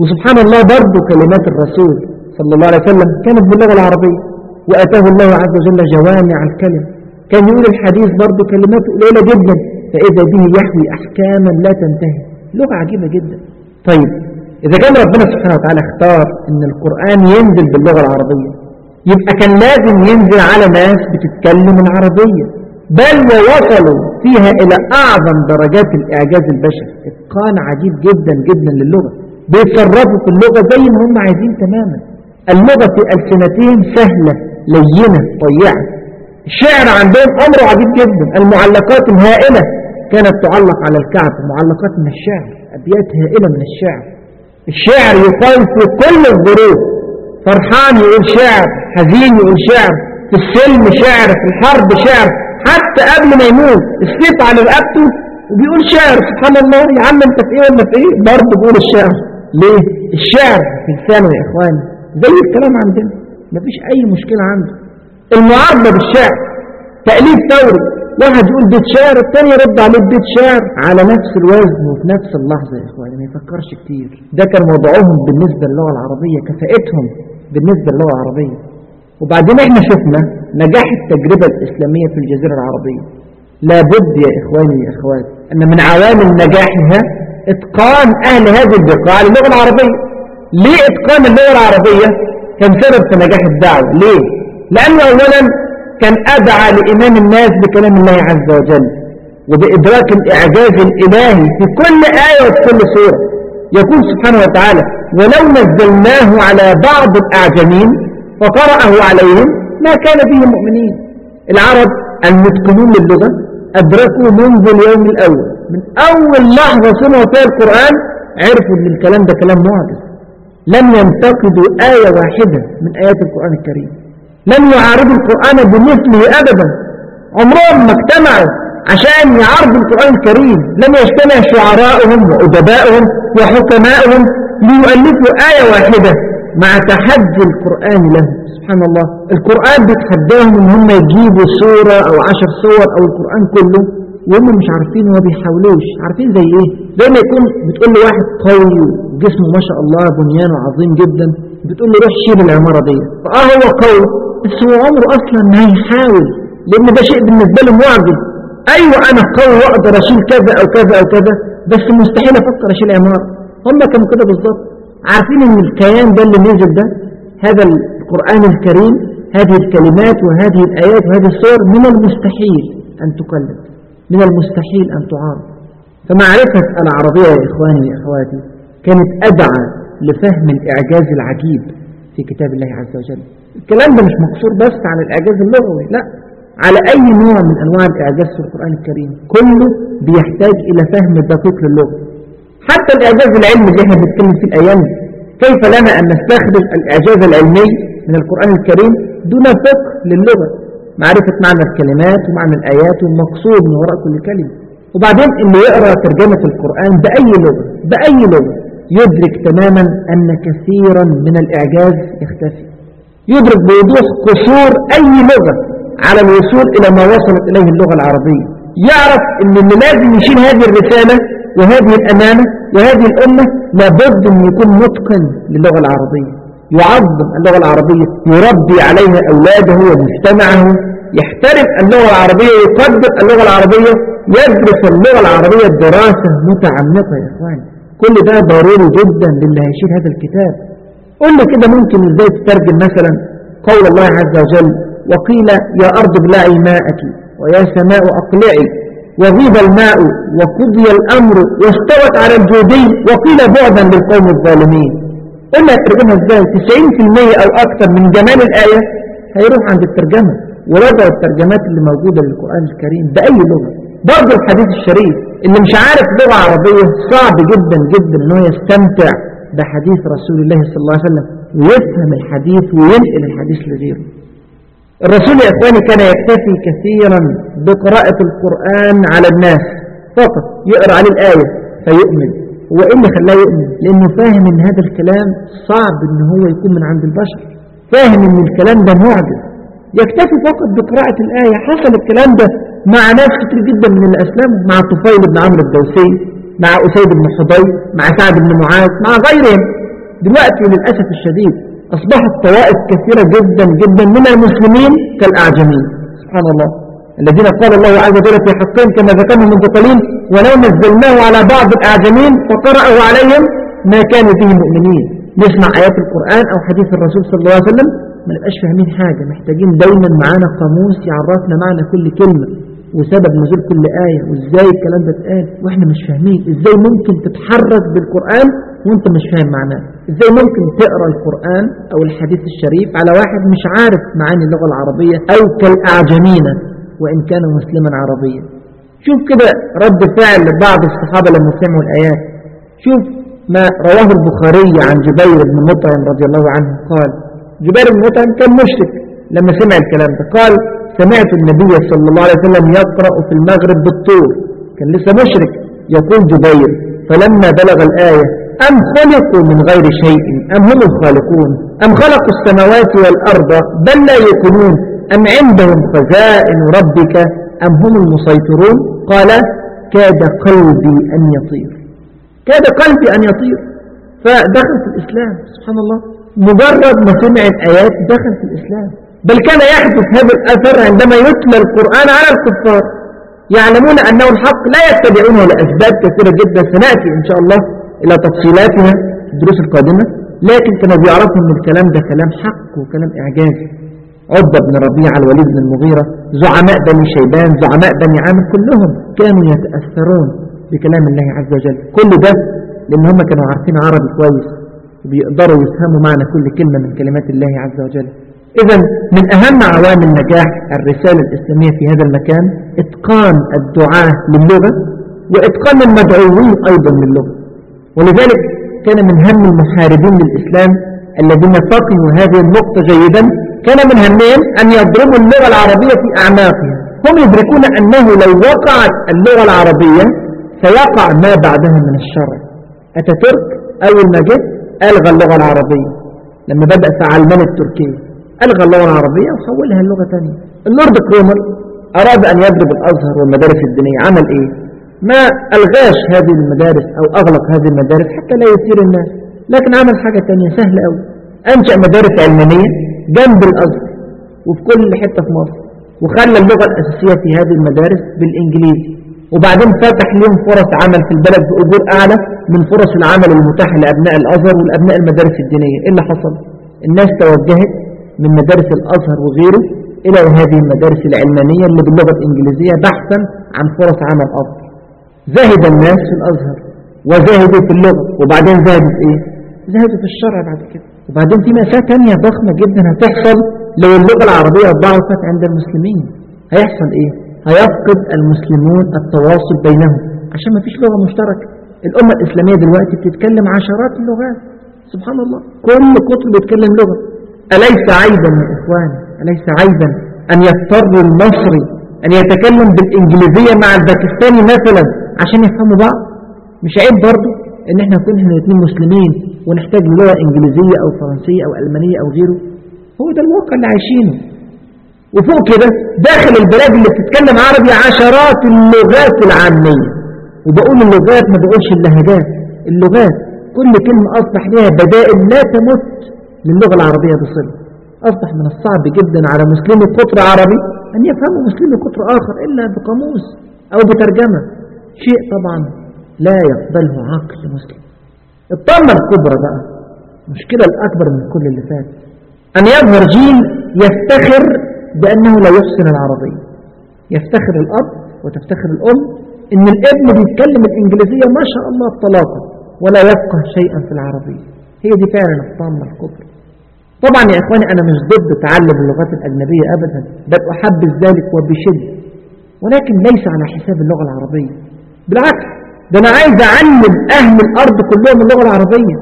وسبحان الله برضو كلمات الرسول صلى الله عليه وسلم كانت باللغة العربية. وأتاه الله عز وجل جوامع الكلم. كان يقول الحديث برضو كلمات قليلة جدا فإذا به يحوي أحكاما لا تنتهي. لغة عجيبة جدا. طيب إذا كان ربنا سبحانه وتعالى اختار أن القرآن ينزل باللغة العربية يبقى كان لازم ينزل على ناس بتتكلم العربية. بل ووصلوا فيها إلى أعظم درجات الإعجاز البشري. إتقان عجيب جدا جدا للغة. بيتصرفوا في اللغة زي ما هم عايزين تماما. اللغة في ألسنتهم سهلة لينة طيعة. الشعر عندهم أمر عجيب جدا. المعلقات الهائلة كانت تعلق على الكعب. معلقات من الشعر أبيات هائلة من الشعر الشعر يقال في كل الظروف. فرحان يقول شعر حزين يقول شعر في السلم شعر في الحرب شعر حتى قبل ما يموت السيف على رقبته وبيقول شعر سبحان الله. يا عم انت في إيه ولا في إيه؟ برضه بيقول الشعر. ليه؟ الشعر في لسانه يا إخواني. زي الكلام عندنا. مفيش أي مشكلة عنده. المعارضة بالشعر. تأليف ثوري. واحد يقول بيت شعر الثاني يرد عليه بيت شعر. على نفس الوزن وفي نفس اللحظة يا إخواني ما يفكرش كتير. ده كان وضعهم بالنسبة للغة العربية كفاءتهم بالنسبة للغة العربية. وبعدين إحنا شفنا نجاح التجربة الإسلامية في الجزيرة العربية. لابد يا إخواني يا إخواتي أن من عوامل نجاحها إتقان أهل هذه البقاع للغة العربية. ليه إتقان اللغة العربية؟ كان سبب في نجاح الدعوة. ليه؟ لأنه أولا كان أدعى لإيمان الناس بكلام الله عز وجل وبإدراك الإعجاز الإلهي في كل آية وفي كل سورة. يقول سبحانه وتعالى ولو نزلناه على بعض الأعجمين فقرأه عليهم ما كان فيه مؤمنين العرب المتقنون للغة أدركوا منذ اليوم الأول من أول لحظة سمعوا فيها القرآن عرفوا أن الكلام ده كلام معجز. لم ينتقدوا آية واحدة من آيات القرآن الكريم. لم يعارضوا القرآن بمثله أبدا. عمرهم ما اجتمعوا عشان يعارضوا القرآن الكريم لم يجتمع شعراءهم وأدبائهم وحكمائهم ليؤلفوا آية واحدة مع تحدي القرآن له سبحان الله. القرآن بيتحداهم إن هم يجيبوا سورة أو عشر صور أو القرآن كله وهم مش عارفين وما بيحاولوش. عارفين زي إيه؟ زي ما يكون بتقول له واحد قوي وجسمه ما شاء الله بنيانه عظيم جدا بتقول له روح شيل العمارة دي. فاه هو قوي بس هو عمره أصلا ما هيحاول لأن ده شيء بالنسبة له معجز أيوه أنا قوي وأقدر أشيل كذا أو كذا أو كذا بس مستحيل أفكر أشيل عمارة هم كانوا كده بالظبط؟ عارفين إن الكيان ده اللي نزل ده هذا القرآن الكريم هذه الكلمات وهذه الآيات وهذه الصور من المستحيل أن تقلد من المستحيل أن تعارض. فمعرفة العربية يا إخواني وأخواتي كانت أدعى لفهم الإعجاز العجيب في كتاب الله عز وجل. الكلام ده مش مقصور بس على الإعجاز اللغوي لا. على أي نوع من أنواع الإعجاز في القرآن الكريم كله بيحتاج إلى فهم دقيق للغة. حتى الإعجاز العلمي اللي إحنا بنتكلم فيه الأيام كيف لنا أن نستخدم الإعجاز العلمي من القرآن الكريم دون فقه للغة؟ معرفة معنى الكلمات ومعنى الآيات والمقصود من وراء كل كلمة. وبعدين اللي يقرأ ترجمة القرآن بأي لغة بأي لغة يدرك تماما أن كثيرا من الإعجاز يختفي. يدرك بوضوح قصور أي لغة. على الوصول إلى ما وصلت إليه اللغة العربية. يعرف أن اللي لازم يشيل هذه الرسالة وهذه الأمانة وهذه الأمة لابد أن يكون متقن للغة العربية. يعظم اللغة العربية يربي عليها أولاده ومجتمعه يحترم اللغة العربية يقدر اللغة العربية يدرس اللغة العربية دراسة متعمقة يا إخوان. كل ده ضروري جدا للي هيشيل هذا الكتاب. قل كده ممكن إزاي تترجم مثلا قول الله عز وجل وقيل يا أرض ابلعي ماءك ويا سماء أقلعي وغيب الماء وقضي الأمر واستوت على الجودي وقيل بعدا للقوم الظالمين. قلنا الترجمة إزاي؟ 90% أو أكثر من جمال الآية هيروح عند الترجمة. ورجعوا الترجمات اللي موجودة للقرآن الكريم بأي لغة؟ برضه الحديث الشريف اللي مش عارف لغة عربية صعب جدا جدا إنه يستمتع بحديث رسول الله صلى الله عليه وسلم ويفهم الحديث وينقل الحديث لغيره. الرسول يا كان يكتفي كثيرا بقراءة القرآن على الناس فقط يقرأ عليه الآية فيؤمن. هو إيه اللي خلاه يؤمن؟ لأنه فاهم إن هذا الكلام صعب إن هو يكون من عند البشر. فاهم إن الكلام ده معجز يكتفي فقط بقراءة الآية. حصل الكلام ده مع ناس كتير جدا من الأسلام مع طفيل بن عمرو الدوسي مع أسيد بن حضير مع سعد بن معاذ مع غيرهم. دلوقتي للأسف الشديد أصبحت طوائف كثيرة جدا جدا من المسلمين كالأعجمين سبحان الله. الذين قال الله عز وجل في حقهم كما ذكرنا من قليل ولو نزلناه على بعض الأعجمين فقرأوا عليهم ما كانوا فيه مؤمنين. نسمع آيات القرآن أو حديث الرسول صلى الله عليه وسلم. ما نبقاش فاهمين حاجة؟ محتاجين دايما معانا قاموس يعرفنا معنى كل كلمة. وسبب نزول كل آية وإزاي الكلام ده اتقال؟ وإحنا مش فاهمين. إزاي ممكن تتحرك بالقرآن وإنت مش فاهم معناه؟ إزاي ممكن تقرأ القرآن أو الحديث الشريف على واحد مش عارف معاني اللغة العربية أو كالأعجمين وإن كان مسلما عربيا؟ شوف كده رد فعل بعض الصحابة لما سمعوا الآيات. شوف ما رواه البخاري عن جبير بن مطعم رضي الله عنه قال جبير بن مطعم كان مشرك لما سمع الكلام ده قال سمعت النبي صلى الله عليه وسلم يقرأ في المغرب بالطور كان لسه مشرك. يقول جبير فلما بلغ الآية أم خلقوا من غير شيء؟ أم هم الخالقون؟ أم خلقوا السماوات والأرض بل لا يكونون؟ أم عندهم خزائن ربك؟ أم هم المسيطرون؟ قال كاد قلبي أن يطير. كاد قلبي أن يطير. فدخل في الإسلام سبحان الله. مجرد ما سمع الآيات دخل في الإسلام. بل كان يحدث هذا الأثر عندما يتلى القرآن على الكفار. يعلمون أنه الحق لا يتبعونه لأسباب كثيرة جدا. سنأتي إن شاء الله إلى تفصيلاتها في الدروس القادمة. لكن كانوا بيعرفوا أن الكلام ده كلام حق وكلام إعجازي عبد بن ربيعة الوليد بن المغيرة زعماء بني شيبان زعماء بني عامر كلهم كانوا يتأثرون بكلام الله عز وجل. كل ده لأن هم كانوا عارفين عربي كويس وبيقدروا يفهموا معنى كل كلمة من كلمات الله عز وجل. إذا من أهم عوامل نجاح الرسالة الإسلامية في هذا المكان إتقان الدعاة للغة وإتقان المدعوين أيضا للغة. ولذلك كان من هم المحاربين للإسلام الذين فقهوا هذه النقطة جيدا كان من همهم أن يضربوا اللغة العربية في أعماقها هم يدركون أنه لو وقعت اللغة العربية سيقع ما بعدها من الشرع أتاتورك؟ أول ما جه ألغى اللغة العربية. لما بدأ في علمانة تركيا ألغى اللغة العربية وحولها لغة ثانية اللورد كرومر أراد أن يضرب الأزهر والمدارس الدينية. عمل إيه؟ ما ألغاش هذه المدارس أو أغلق هذه المدارس حتى لا يثير الناس. لكن عمل حاجة تانية سهلة أوي. أنشأ مدارس علمانية جنب الأزهر وفي كل حتة في مصر وخلى اللغة الأساسية في هذه المدارس بالإنجليزي. وبعدين فتح لهم فرص عمل في البلد بأجور أعلى من فرص العمل المتاحة لأبناء الأزهر والأبناء المدارس الدينية. إيه اللي حصل؟ الناس توجهت من مدارس الأزهر وغيره إلى هذه المدارس العلمانية اللي باللغة الإنجليزية بحثا عن فرص عمل أفضل. زاهد الناس في الأزهر وزاهدوا في اللغة وبعدين زاهدوا في إيه؟ زاهدوا في الشرع بعد كده. وبعدين في مأساة تانية ضخمة جدا هتحصل لو اللغة العربية ضعفت عند المسلمين. هيحصل إيه؟ هيفقد المسلمون التواصل بينهم. عشان ما فيش لغة مشتركة. الأمة الإسلامية دلوقتي بتتكلم عشرات اللغات. سبحان الله. كل قطر بيتكلم لغة. أليس عيبا يا إخوان؟ أليس عيبا أن يضطر المصري أن يتكلم بالإنجليزية مع الباكستاني مثلا عشان يفهموا بعض؟ مش عيب برضه إن إحنا نكون إحنا الاثنين مسلمين ونحتاج لغة إنجليزية أو فرنسية أو ألمانية أو غيره؟ هو ده الواقع اللي عايشينه. وفوق كده داخل البلاد اللي بتتكلم عربي عشرات اللغات العامية. وبقول اللغات ما بقولش اللهجات اللغات كل كلمة أصبح لها بدائل لا تمت للغة العربية بصلة أصبح من الصعب جدا على مسلمي قطر عربي أن يفهموا مسلمي قطر آخر إلا بقاموس أو بترجمة. شيء طبعا لا يقبله عقل مسلم. الطامة الكبرى بقى مشكلة الأكبر من كل اللي فات أن يظهر جيل يفتخر بأنه لا يحسن العربية يفتخر الأب وتفتخر الأم إن الابن بيتكلم الإنجليزية ما شاء الله بطلاقة ولا يفقه شيئا في العربية. هي دي فعلا الطامة الكبرى. طبعا يا إخواني أنا مش ضد تعلم اللغات الأجنبية أبدا بل أحبذ ذلك وبشدة ولكن ليس على حساب اللغة العربية. بالعكس ده أنا عايز أعلم أهل الأرض كلهم اللغة العربية.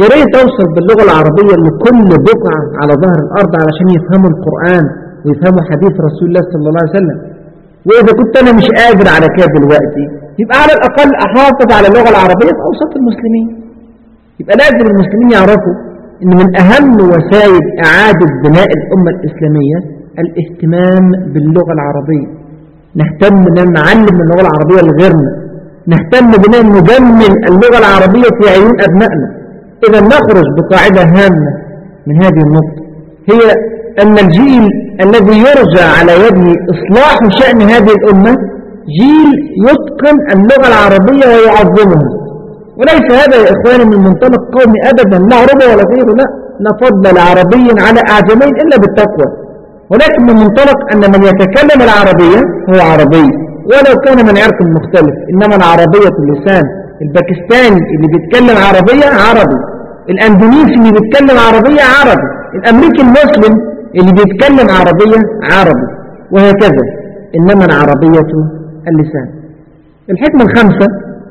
يا ريت أوصل باللغة العربية لكل بقعة على ظهر الأرض علشان يفهموا القرآن ويفهموا حديث رسول الله صلى الله عليه وسلم. وإذا كنت أنا مش قادر على كده دلوقتي يبقى على الأقل أحافظ على اللغة العربية في أوسط المسلمين. يبقى لازم المسلمين يعرفوا أن من أهم وسائل إعادة بناء الأمة الإسلامية الاهتمام باللغة العربية. نهتم بأن نعلم اللغة العربية لغيرنا. نهتم بأن نجمل اللغة العربية في عيون أبنائنا. إذا نخرج بقاعدة هامة من هذه النقطة. هي أن الجيل الذي يرجى على يده إصلاح شأن هذه الأمة جيل يتقن اللغة العربية ويعظمها. وليس هذا يا إخواني من منطلق قومي أبدا لا عربة ولا غيره لا لا فضل لعربي على أعجمين إلا بالتقوى. ولكن من منطلق أن من يتكلم العربية هو عربي. ولو كان من عرق مختلف إنما العربية اللسان. الباكستاني اللي بيتكلم عربية عربي. الأندونيسي اللي بيتكلم عربية عربي. الأمريكي المسلم اللي بيتكلم عربية عربي. وهكذا. إنما العربية اللسان. الحكمة الخامسة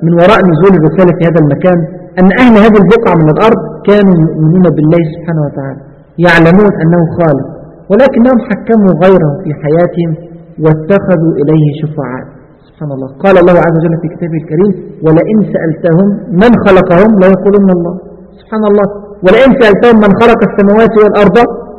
من وراء نزول الرسالة في هذا المكان أن أهل هذه البقعة من الأرض كانوا يؤمنون بالله سبحانه وتعالى يعلمون أنه خالق ولكنهم حكموا غيره في حياتهم واتخذوا إليه شفعاء. سبحان الله. قال الله عز وجل في كتابه الكريم ولئن سألتهم من خلقهم لا يقولون الله. سبحان الله. ولئن سألتهم من خلق السماوات والأرض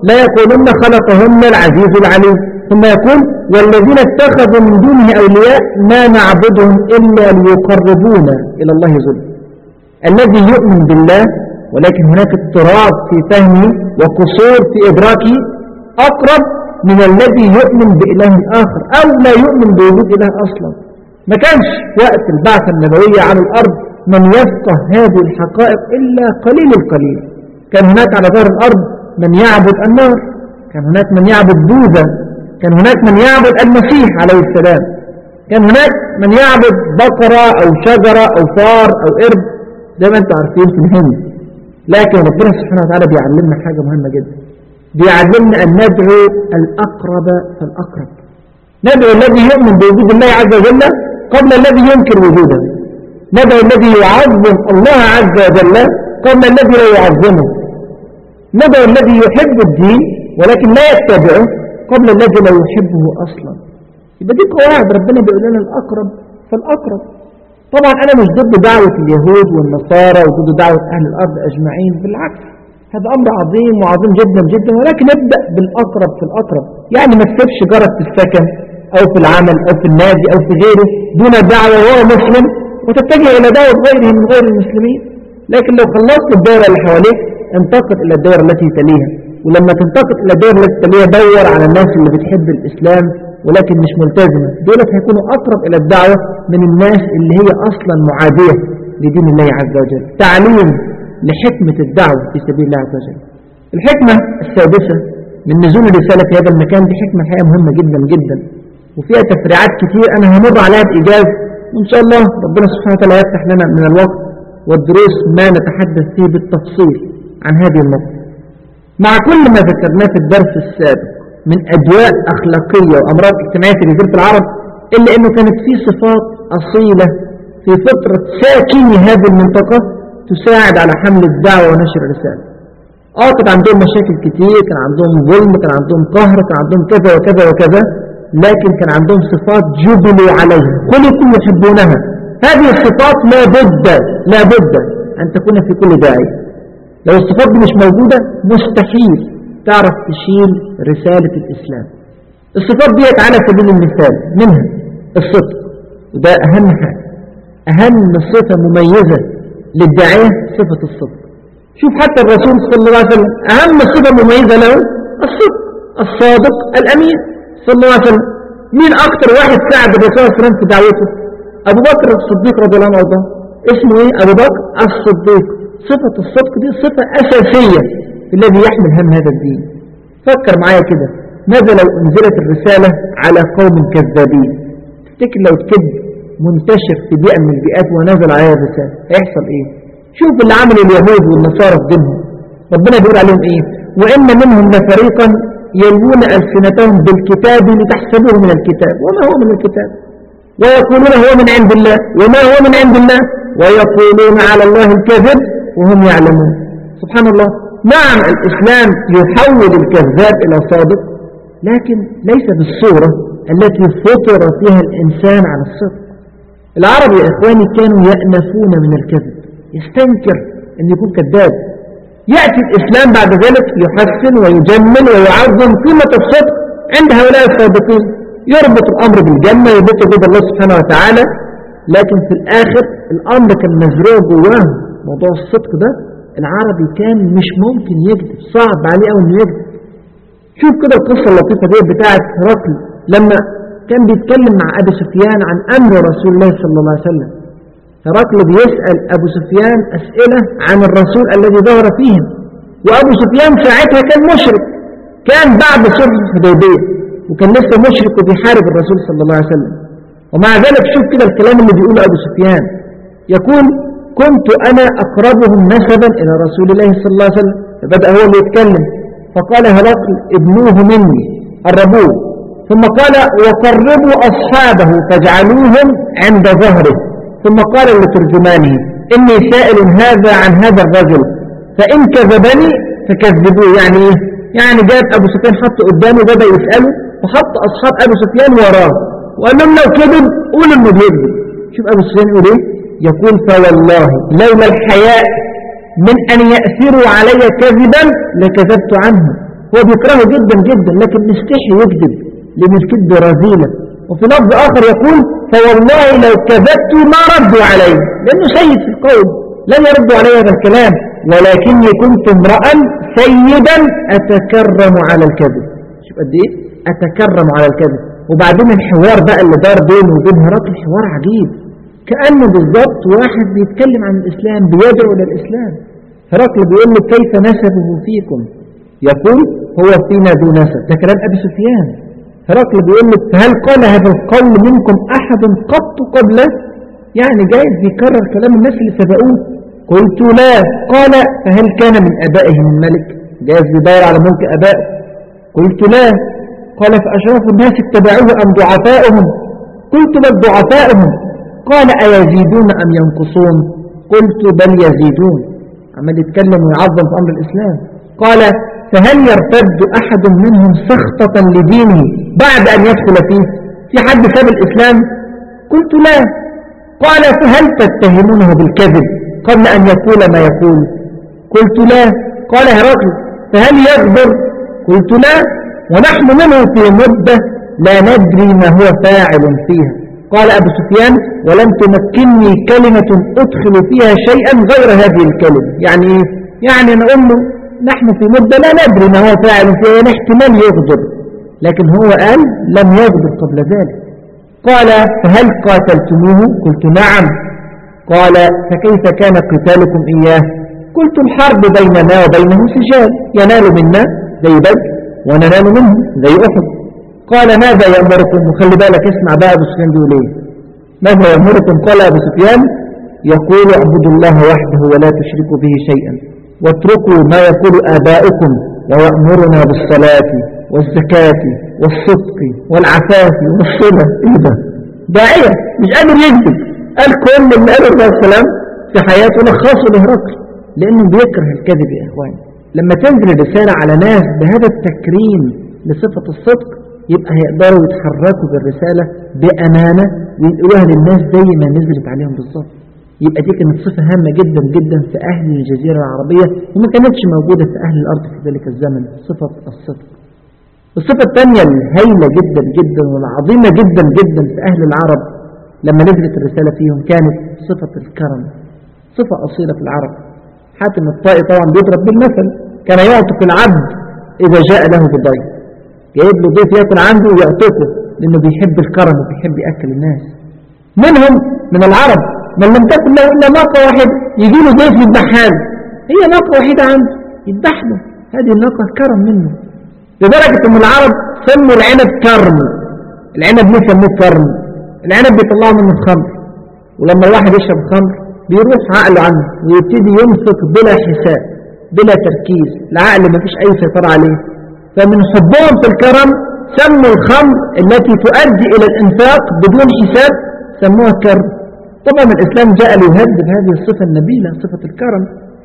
لا يقولون خلقهن العزيز العليم. ثم يقول والذين اتخذوا من دونه أولياء ما نعبدهم إلا ليقربونا إلى الله زلفى. الذي يؤمن بالله ولكن هناك اضطراب في فهمه وقصور في إدراكه أقرب من الذي يؤمن بإله آخر أو لا يؤمن بوجود إله أصلا. ما كانش وقت البعثة النبوية على الأرض من يفقه هذه الحقائق إلا قليل القليل. كان هناك على ظهر الأرض من يعبد النار كان هناك من يعبد بوذا كان هناك من يعبد المسيح عليه السلام. كان هناك من يعبد بقرة أو شجرة أو فار أو قرد زي ما أنتم عارفين في الهند. لكن ربنا سبحانه وتعالى بيعلمنا حاجة مهمة جدا. بيعلمنا أن ندعو الأقرب فالأقرب. ندعو الذي يؤمن بوجود الله عز وجل قبل الذي ينكر وجوده. ندعو الذي يعظم الله عز وجل قبل الذي لا يعظمه. ندعو الذي يحب الدين ولكن لا يتبعه. قبل الذي لا يحبه أصلا. يبقى دي قواعد ربنا بيقول لنا الأقرب فالأقرب. طبعا أنا مش ضد دعوة اليهود والنصارى وضد دعوة أهل الأرض أجمعين بالعكس. هذا أمر عظيم وعظيم جدا جدا ولكن نبدأ بالأقرب في الأقرب. يعني ما تسيبش جارك في السكن أو في العمل أو في النادي أو في غيره دون دعوة وهو مسلم وتتجه إلى دعوة غيره من غير المسلمين. لكن لو خلصت الدائرة اللي حواليك انتقل إلى الدائرة التي تليها. ولما تنتقل إلى التي تليها دور على الناس اللي بتحب الإسلام ولكن مش ملتزمة. دولت هيكونوا أقرب إلى الدعوة من الناس اللي هي أصلا معادية لدين الله عز وجل. تعليم لحكمة الدعوة في سبيل الله عز وجل. الحكمة السادسة من نزول الرسالة في هذا المكان دي حكمة الحقيقة مهمة جدا جدا. وفيها تفريعات كتير. أنا همر عليها بإيجاز وإن شاء الله ربنا سبحانه وتعالى يفتح لنا من الوقت والدروس ما نتحدث فيه بالتفصيل عن هذه النقطة مع كل ما ذكرناه في الدرس السابق من أدواء أخلاقية وأمراض اجتماعية في جزيرة العرب إلا أنه كانت في صفات أصيلة في فطرة ساكني هذه المنطقة تساعد على حمل الدعوة ونشر الرسالة. آه كان عندهم مشاكل كتير كان عندهم ظلم كان عندهم قهر كان عندهم كذا وكذا وكذا لكن كان عندهم صفات جبلوا عليها. خلقوا يحبونها. هذه الصفات لا بد لا بد أن تكون في كل داعي لو الصفات دي مش موجودة مستحيل تعرف تشيل رسالة الإسلام. الصفات دي على سبيل المثال منها الصدق وده أهم حاجة. أهم صفة مميزة للداعية صفة الصدق. شوف حتى الرسول صلى الله عليه وسلم أهم صفة مميزة له الصدق الصادق الأمين. صلى الله عليه وسلم مين أكتر واحد ساعد الرسول صلى الله عليه وسلم في دعوته؟ أبو بكر الصديق رضي الله عنه وارضاه. اسمه إيه؟ أبو بكر الصديق. صفة الصدق دي صفة أساسية في الذي يحمل هم هذا الدين. فكر معايا كده ماذا لو أنزلت الرسالة على قوم كذابين؟ تفتكر لو الكذب منتشر في بيئة من البيئات ونزل عليها الرسالة هيحصل إيه؟ شوف اللي عمل اليهود والنصارى في دينهم. ربنا بيقول عليهم إيه؟ وإن منهم لفريقا يلوون ألسنتهم بالكتاب لتحسبوه من الكتاب. وما هو من الكتاب؟ ويقولون هو من عند الله وما هو من عند الله؟ ويقولون على الله الكذب وهم يعلمون. سبحان الله. نعم الإسلام يحول الكذاب إلى صادق لكن ليس بالصورة التي فطر فيها الإنسان على الصدق. العرب يا إخواني كانوا يأنفون من الكذب يستنكر أن يكون كذاب. يأتي الإسلام بعد ذلك يحسن ويجمل ويعظم قيمة الصدق عند هؤلاء الصادقين. يربط الأمر بالجنة يربط جد الله سبحانه وتعالى لكن في الآخر الأمر كان مزروع جواه. موضوع الصدق ده العربي كان مش ممكن يكذب صعب عليه أو إنه يكذب. شوف كده القصة اللطيفة دي بتاعت هرقل لما كان بيتكلم مع أبي سفيان عن أمر رسول الله صلى الله عليه وسلم. هرقل بيسأل أبو سفيان أسئلة عن الرسول الذي ظهر فيهم. وأبو سفيان ساعتها كان مشرك. كان بعد صلح الحديبية. وكان لسه مشرك وبيحارب الرسول صلى الله عليه وسلم. ومع ذلك شوف كده الكلام اللي بيقوله أبو سفيان. يقول كنت أنا أقربهم نسبا إلى رسول الله صلى الله عليه وسلم فبدأ هو يتكلم. فقال هرقل ابنوه مني قربوه. ثم قال وقربوا أصحابه فاجعلوهم عند ظهره. ثم قال لترجمانه إني سائل هذا عن هذا الرجل فإن كذبني فكذبوه. يعني إيه؟ يعني جاب أبو سفيان حط قدامه بدأ يسأله وحط أصحاب أبو سفيان وراه. وقال لهم لو كذب قول إنه بيكذب. شوف أبو سفيان يقول إيه؟ يقول فوالله لولا الحياء من أن يأثروا علي كذبا لكذبت عنه. هو بيكرهه جدا جدا لكن مستحي يكذب لأن الكذب رذيلة وفي لفظ آخر يقول فوالله لو كذبت ما ردوا علي لأنه سيد في القول لن يردوا علي هذا الكلام. ولكني كنت امرأ سيدا أتكرم على الكذب. شوف قد إيه؟ أتكرم على الكذب. وبعدين الحوار بقى اللي دار بينه وبين هرقل حوار عجيب. كأنه بالضبط واحد بيتكلم عن الإسلام بيدعو للإسلام هرقل بيقول له كيف نسبه فيكم؟ يقول هو فينا ذو نسب. ده كلام أبي سفيان. هرقل بيقول له هل قال هذا القول منكم أحد قط قبله يعني جايز بيكرر كلام الناس اللي سبقوه. قلت لا. قال فهل كان من أبائه من ملك؟ جايز بيدور على ملك أبائه. قلت لا. قال فأشراف الناس اتبعوه أم ضعفاؤهم؟ قلت بل ضعفاؤهم. قال أيزيدون أم ينقصون؟ قلت بل يزيدون. عمال يتكلم ويعظم في أمر الإسلام. قال فهل يرتد أحد منهم سخطة لدينه بعد أن يدخل فيه؟ في حد ساب الإسلام؟ قلت لا. قال فهل تتهمونه بالكذب قبل أن يقول ما يقول؟ قلت لا. قال هرقل فهل يغدر؟ قلت لا. ونحن منه في مدة لا ندري ما هو فاعل فيها. قال أبو سفيان ولم تمكنني كلمة أدخل فيها شيئا غير هذه الكلمة. يعني يعني أنا أقول له نحن في مدة لا ندري ما هو فاعل فيها يعني احتمال يغدر لكن هو قال لم يغدر قبل ذلك. قال فهل قاتلتموه؟ قلت نعم. قال فكيف كان قتالكم إياه؟ قلت الحرب بيننا وبينه سجال ينال منا زي بدر وننال منه زي أحد. قال ماذا يأمركم وخلي بالك اسمع بقى أبو سفيان بيقول إيه؟ ماذا يأمركم قال أبو سفيان يقول اعبدوا الله وحده ولا تشركوا به شيئا. واتركوا ما يقول آباؤكم ويأمرنا بالصلاة والزكاة والصدق والعفاف والصلة. إيه ده؟ داعية مش قادر يكذب. قال كل اللي قاله الله وسلم في حياته لخصه لهرقل لأنه بيكره الكذب يا إخواني. لما تنزل الرسالة على ناس بهذا التكريم لصفة الصدق يبقى هيقدروا يتحركوا بالرسالة بأمانة وينقلوها للناس زي ما نزلت عليهم بالظبط. يبقى دي كانت صفة هامة جدا جدا في أهل الجزيرة العربية وما كانتش موجودة في أهل الأرض في ذلك الزمن. صفة الصدق. الصفة الثانية الهيلة جدا جدا والعظيمة جدا جدا في أهل العرب لما نزلت الرسالة فيهم كانت صفة الكرم. صفة أصيلة في العرب. حاتم الطائي طبعا بيضرب بالمثل. كان يعطف العبد إذا جاء له بضيف جايب له ضيف ياكل عنده ويعطفه لأنه بيحب الكرم وبيحب يأكل الناس. منهم من العرب من لم تكن له إلا ناقة واحدة يجي له ضيف يذبحها له. هي ناقة وحيدة عنده يذبح له. هذه الناقة كرم منه. لدرجة أن العرب سموا العنب كرم. العنب ليه سموه كرم؟ العنب بيطلعوا منه الخمر ولما الواحد يشرب خمر بيروح عقله عنه ويبتدي ينفق بلا حساب بلا تركيز. العقل ما فيش أي سيطرة عليه. فمن حبهم في الكرم سموا الخمر التي تؤدي إلى الإنفاق بدون حساب سموها كرم. طبعا الإسلام جاء ليهذب هذه الصفة النبيلة صفة الكرم.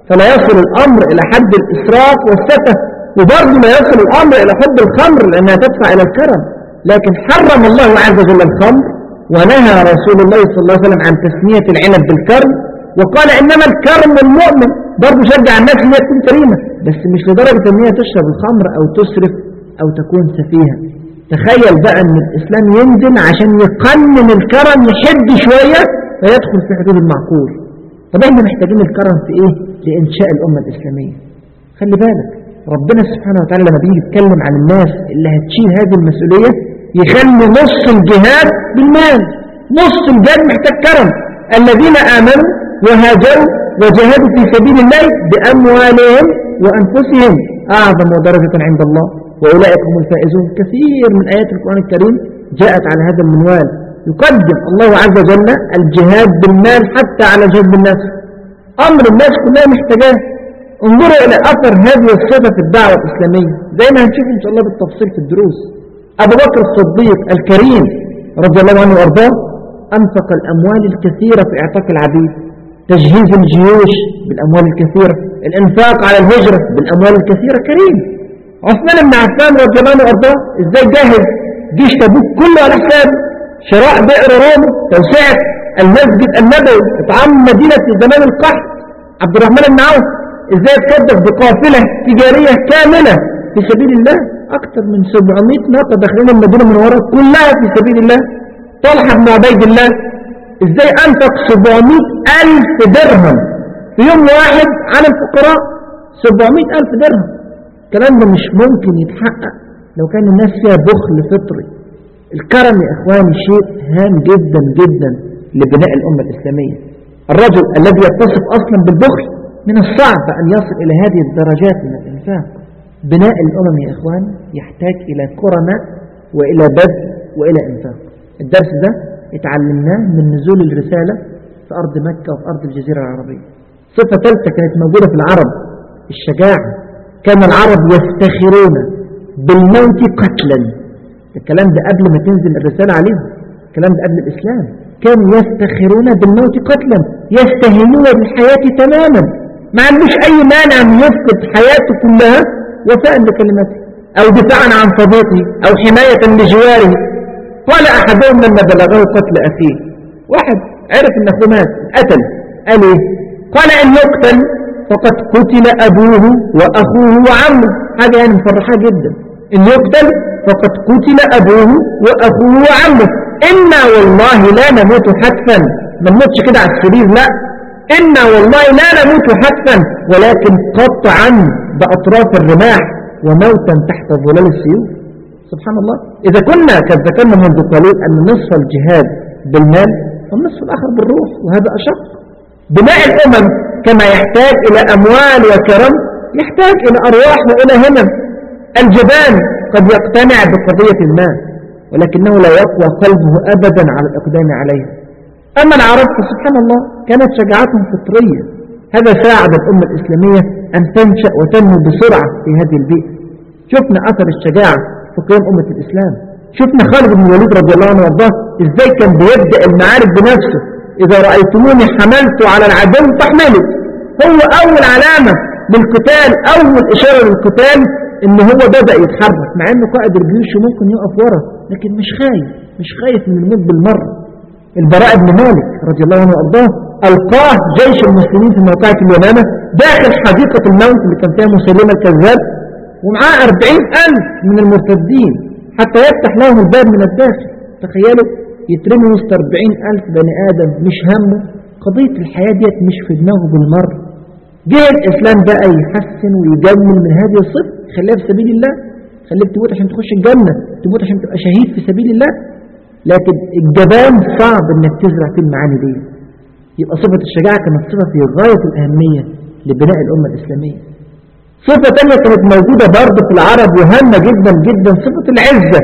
فلا يصل الأمر إلى حد الإسراف والسفه وبرضه لا يصل الأمر إلى حب الخمر لأنها تدفع إلى الكرم. لكن حرم الله عز وجل الخمر ونهى رسول الله صلى الله عليه وسلم عن تسمية العنب بالكرم. وقال إنما الكرم المؤمن. برضه شجع الناس إن هي تكون كريمة. بس مش لدرجة إن هي تشرب الخمر أو تسرف أو تكون سفيهة. تخيل بقى إن الإسلام ينزل عشان يقنن الكرم يحد شوية فيدخل في حدود المعقول. طب إحنا محتاجين الكرم في إيه؟ لإنشاء الأمة الإسلامية. خلي بالك ربنا سبحانه وتعالى لما بيجي يتكلم عن الناس اللي هتشيل هذه المسؤولية يخلي نص الجهاد بالمال. نص الجهاد محتاج كرم. الذين آمنوا وهاجروا وجاهدوا في سبيل الله بأموالهم وأنفسهم. أعظم درجة عند الله. وأولئك هم الفائزون. كثير من آيات القرآن الكريم جاءت على هذا المنوال. يقدم الله عز وجل الجهاد بالمال حتى على الجهاد بالنفس أمر الناس كلها محتاجاه. انظروا إلى أثر هذه الصفة في الدعوة الإسلامية. زي ما هنشوف إن شاء الله بالتفصيل في الدروس. أبو بكر الصديق الكريم رضي الله عنه وأرضاه أنفق الأموال الكثيرة في إعتاق العبيد. تجهيز الجيوش بالأموال الكثيرة. الإنفاق على الهجرة بالأموال الكثيرة. كريم. عثمان بن عفان رضي الله عنه وأرضاه إزاي جاهز؟ جيش تبوك كله على حساب شراء بئر روما توسعة المسجد النبوي إطعام مدينة زمان القحط. عبد الرحمن بن عوف إزاي تصدق بقافلة تجارية كاملة في سبيل الله؟ أكثر من 700 ناقة داخلين المدينة المنورة كلها في سبيل الله. طلحة بن عبيد الله إزاي أنفق 700 ألف درهم في يوم واحد؟ على الفقراء 700 ألف درهم. الكلام ده مش ممكن يتحقق لو كان الناس فيها بخل فطري. الكرم يا إخواني شيء هام جدا جدا لبناء الأمة الإسلامية. الرجل الذي يتصف أصلا بالبخل من الصعب أن يصل إلى هذه الدرجات من الإنفاق. بناء الأمم يا إخوان يحتاج إلى كرماء وإلى بذل وإلى إنفاق. الدرس ده اتعلمناه من نزول الرسالة في أرض مكة وفي أرض الجزيرة العربية. صفة ثالثة كانت موجودة في العرب الشجاعة. كان العرب يفتخرون بالموت قتلا. الكلام ده قبل ما تنزل الرسالة عليهم. الكلام ده قبل الإسلام. كانوا يفتخرون بالموت قتلا. يستهينون بالحياة تماما. ما عندوش أي مانع أن يفقد حياته كلها وفاء لكلمته أو دفاعا عن صديقه أو حماية لجواره قال أحدهم لما بلغه قتل أخيه. واحد عرف أن أخوه مات قتل. قال إيه؟ قال إن يقتل فقد قتل أبوه وأخوه وعمه. هذا يعني مفرحة جدا. إن يقتل فقد قتل أبوه وأخوه وعمه. إنا والله لا نموت حتفا. ما نموتش كده على السرير لا. إنا والله لا نموت حتفا. ولكن قطعا بأطراف الرماح وموتا تحت ظلال السيوف. سبحان الله. إذا كنا قد ذكرنا منذ قليل أن نصف الجهاد بالمال والنصف الآخر بالروح وهذا أشق. بناء الأمم كما يحتاج إلى أموال وكرم يحتاج إلى أرواح وإلى همم. الجبان قد يقتنع بقضية المال ولكنه لا يقوى قلبه أبدا على الإقدام عليها. أما العرب فسبحان الله كانت شجاعتهم فطرية. هذا ساعد الأمة الإسلامية أن تنشأ وتنمو بسرعة في هذه البيئة. شفنا أثر الشجاعة في قيام أمة الإسلام. شفنا خالد بن الوليد رضي الله عنه وارضاه إزاي كان بيبدأ المعارك بنفسه. إذا رأيتموني حملت على العدو فاحملوا. هو أول علامة للقتال أول إشارة للقتال إن هو بدأ يتحرك مع إنه قائد الجيوش ممكن يقف ورا لكن مش خايف مش خايف من الموت بالمرة. البراء بن مالك رضي الله عنه وارضاه ألقاه جيش المسلمين في موقعة اليمامة داخل حديقة الموت اللي كان فيها مسلمة الكذاب. ومعاه أربعين ألف من المرتدين حتى يفتح لهم الباب من الداخل. تخيلوا يترمي وسط أربعين ألف بني آدم مش همه. قضية الحياة ديت مش في دماغه بالمرة. جه الإسلام بقى يحسن ويجمل من هذه الصفة. خليها في سبيل الله. خليك تموت عشان تخش الجنة تموت عشان تبقى شهيد في سبيل الله. لكن الجبان صعب إنك تزرع فيه المعاني دي. يبقى صفة الشجاعة كانت صفة في غاية الأهمية لبناء الأمة الإسلامية. صفة تانية كانت موجودة برضه في العرب وهامة جدا جدا صفة العزة.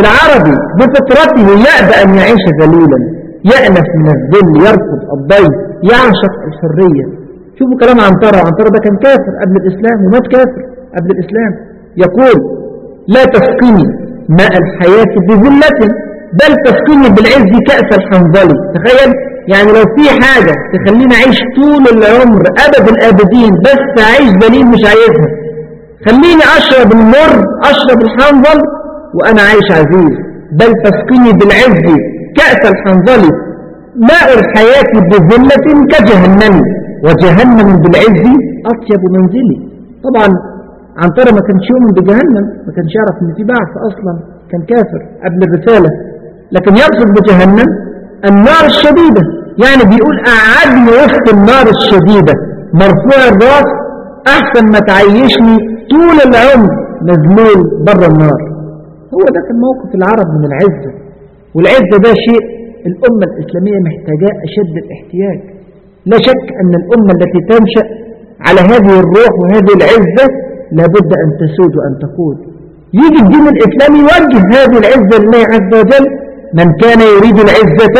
العربي بفطرته يأبى أن يعيش ذليلا يأنف من الذل يرفض الضيف يعشق الحرية. شوفوا كلام عنترة عنترة ده كان كافر قبل الإسلام ومات كافر قبل الإسلام. يقول لا تسقني ماء الحياة بذلة بل تسقني بالعز كأس الحنظلي. تخيل؟ يعني لو في حاجة تخليني أعيش طول العمر أبد الآبدين بس أعيش ذليل مش عايزها. خليني أشرب المر أشرب الحنظل وأنا عايش عزيز. بل تسقني بالعز كأس الحنظل ماء الحياة بذلة كجهنم وجهنم بالعز أطيب منزلي. طبعا عنترة ما كانش يؤمن بجهنم ما كانش يعرف إن في بعث أصلا كان كافر قبل الرسالة لكن يقصد بجهنم النار الشديدة. يعني بيقول أعدني وسط النار الشديدة. مرفوع الراس أحسن ما تعيشني طول العمر مذلول بره النار. هو ده كان موقف العرب من العزة. والعزة ده شيء الأمة الإسلامية محتاجاه أشد الاحتياج. لا شك أن الأمة التي تنشأ على هذه الروح وهذه العزة لابد أن تسود وأن تقود. يجي الدين الإسلامي يوجه هذه العزة لله عز وجل من كان يريد العزة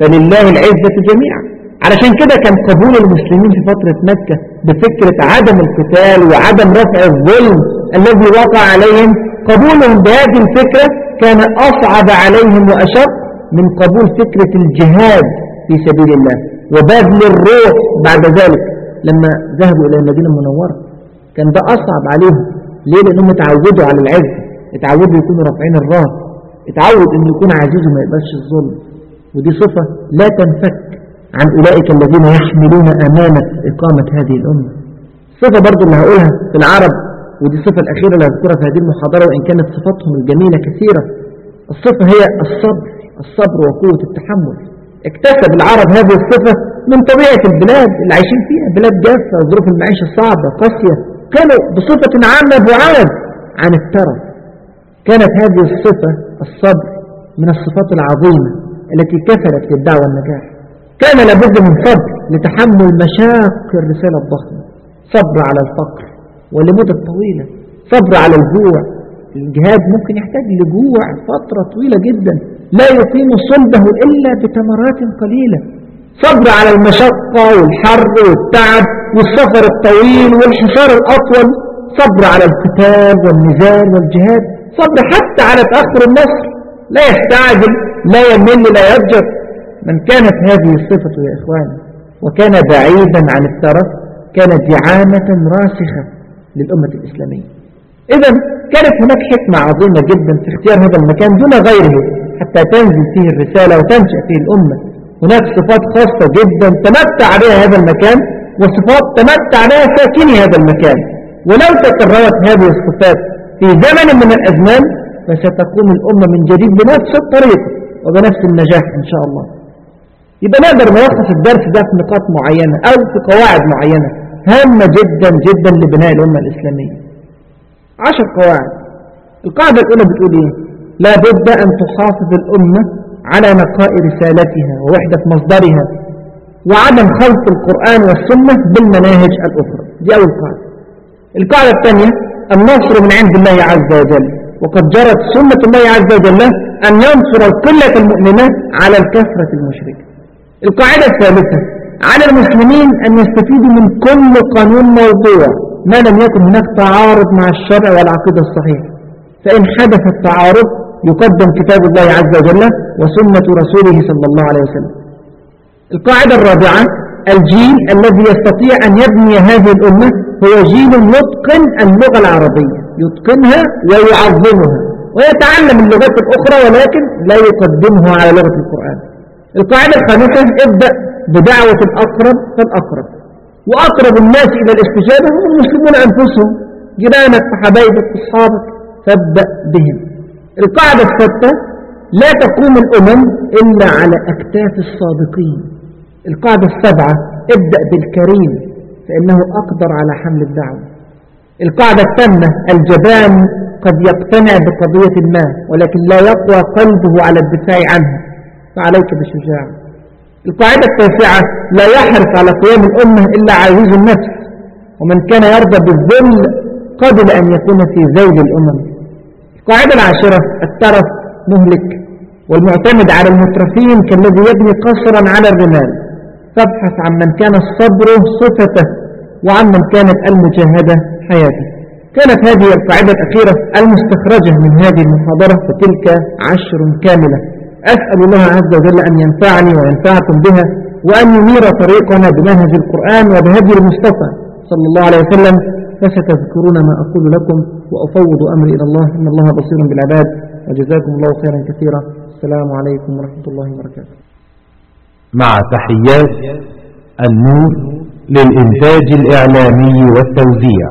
فلله العزة جميعا. علشان كده كان قبول المسلمين في فترة مكة بفكرة عدم القتال وعدم رفع الظلم الذي وقع عليهم. قبولهم بهذه الفكرة كان أصعب عليهم وأشق من قبول فكرة الجهاد في سبيل الله وبذل الروح بعد ذلك. لما ذهبوا إلى المدينة المنورة كان ده أصعب عليهم. ليه؟ لأنهم اتعودوا على العز اتعودوا يكونوا رافعين الراس اتعود أن يكون عزيز وما يقبلش الظلم. ودي صفة لا تنفك عن أولئك الذين يحملون أمانة إقامة هذه الأمة. الصفة برضو اللي هقولها في العرب ودي الصفة الأخيرة اللي هذكرها في هذه المحاضرة وإن كانت صفاتهم الجميلة كثيرة. الصفة هي الصبر الصبر وقوة التحمل. اكتسب العرب هذه الصفة من طبيعة البلاد اللي عايشين فيها بلاد جافة وظروف المعيشة صعبة قاسية. كانوا بصفة عامة بعاد عن الترف. كانت هذه الصفة الصبر من الصفات العظيمة التي كفلت للدعوة النجاح كان لابد من صبر لتحمل مشاق الرسالة الضخمة. صبر على الفقر ولمدة طويلة صبر على الجوع. الجهاد ممكن يحتاج لجوع فترة طويلة جدا. لا يقيم صلبه إلا بتمرات قليلة. صبر على المشقة والحر والتعب والسفر الطويل والحصار الأطول. صبر على القتال والنزال والجهاد صبر حتى على تأخر النصر لا يستعجل لا يمل لا يضجر من كانت هذه الصفة يا إخواني وكان بعيدا عن الترف كان دعامة راسخة للأمة الإسلامية. إذا كانت هناك حكمة عظيمة جدا في اختيار هذا المكان دون غيره حتى تنزل فيه الرسالة وتنشأ فيه الأمة. هناك صفات خاصة جدا تمتع بها هذا المكان وصفات تمتع بها ساكني هذا المكان. ولو تكررت هذه الصفات في زمن من الأزمان فستقوم الأمة من جديد بنفس الطريقة وبنفس النجاح إن شاء الله. يبقى نقدر نلخص الدرس ده في نقاط معينة أو في قواعد معينة هامة جدا جدا لبناء الأمة الإسلامية. عشر قواعد. القاعدة الأولى بتقول إيه؟ لا بد أن تحافظ الأمة على نقاء رسالتها ووحدة مصدرها وعدم خلط القرآن والسنة بالمناهج الأخرى. دي أول قاعدة. القاعدة الثانية النصر من عند الله عز وجل. وقد جرت سنة الله عز وجل أن ينصر القلة المؤمنة على الكثرة المشركة. القاعدة الثالثة على المسلمين أن يستفيدوا من كل قانون موضوع ما لم يكن هناك تعارض مع الشرع والعقيدة الصحيحة. فإن حدث التعارض يقدم كتاب الله عز وجل وسنة رسوله صلى الله عليه وسلم. القاعدة الرابعة الجيل الذي يستطيع أن يبني هذه الأمة هو جيل يتقن اللغة العربية يتقنها ويعظمها ويتعلم اللغات الأخرى ولكن لا يقدمها على لغة القرآن. القاعدة الخامسة ابدأ بدعوة الأقرب فالأقرب. وأقرب الناس إلى الاستجابة هم المسلمون أنفسهم جيرانك وحبايبك وأصحابك فابدأ بهم. القاعدة الثالثة لا تقوم الأمم إلا على أكتاف الصادقين. القاعدة السابعة ابدأ بالكريم. فإنه أقدر على حمل الدعوة. القاعدة الثامنة الجبان قد يقتنع بقضية ما ولكن لا يقوى قلبه على الدفاع عنها فعليك بالشجاعة. القاعدة التاسعة لا يحرص على قيام الأمة إلا عزيز النفس. ومن كان يرضى بالذل قبل أن يكون في ذيل الأمم. القاعدة العاشرة الترف مهلك والمعتمد على المترفين كالذي يبني قصرا على الرمال. فابحث عن من كان الصبر صفته وعن من كانت المجاهدة حياته. كانت هذه القاعدة الأخيرة المستخرجة من هذه المحاضرة فتلك عشر كاملة. أسأل الله عز وجل أن ينفعني وينفعكم بها وأن ينير طريقنا بمنهج القرآن وبهدي المصطفى صلى الله عليه وسلم. فستذكرون ما أقول لكم وأفوض أمري إلى الله. إن الله بصير بالعباد. وجزاكم الله خيرا كثيرا. السلام عليكم ورحمة الله وبركاته. مع تحيات النور للإنتاج الإعلامي والتوزيع.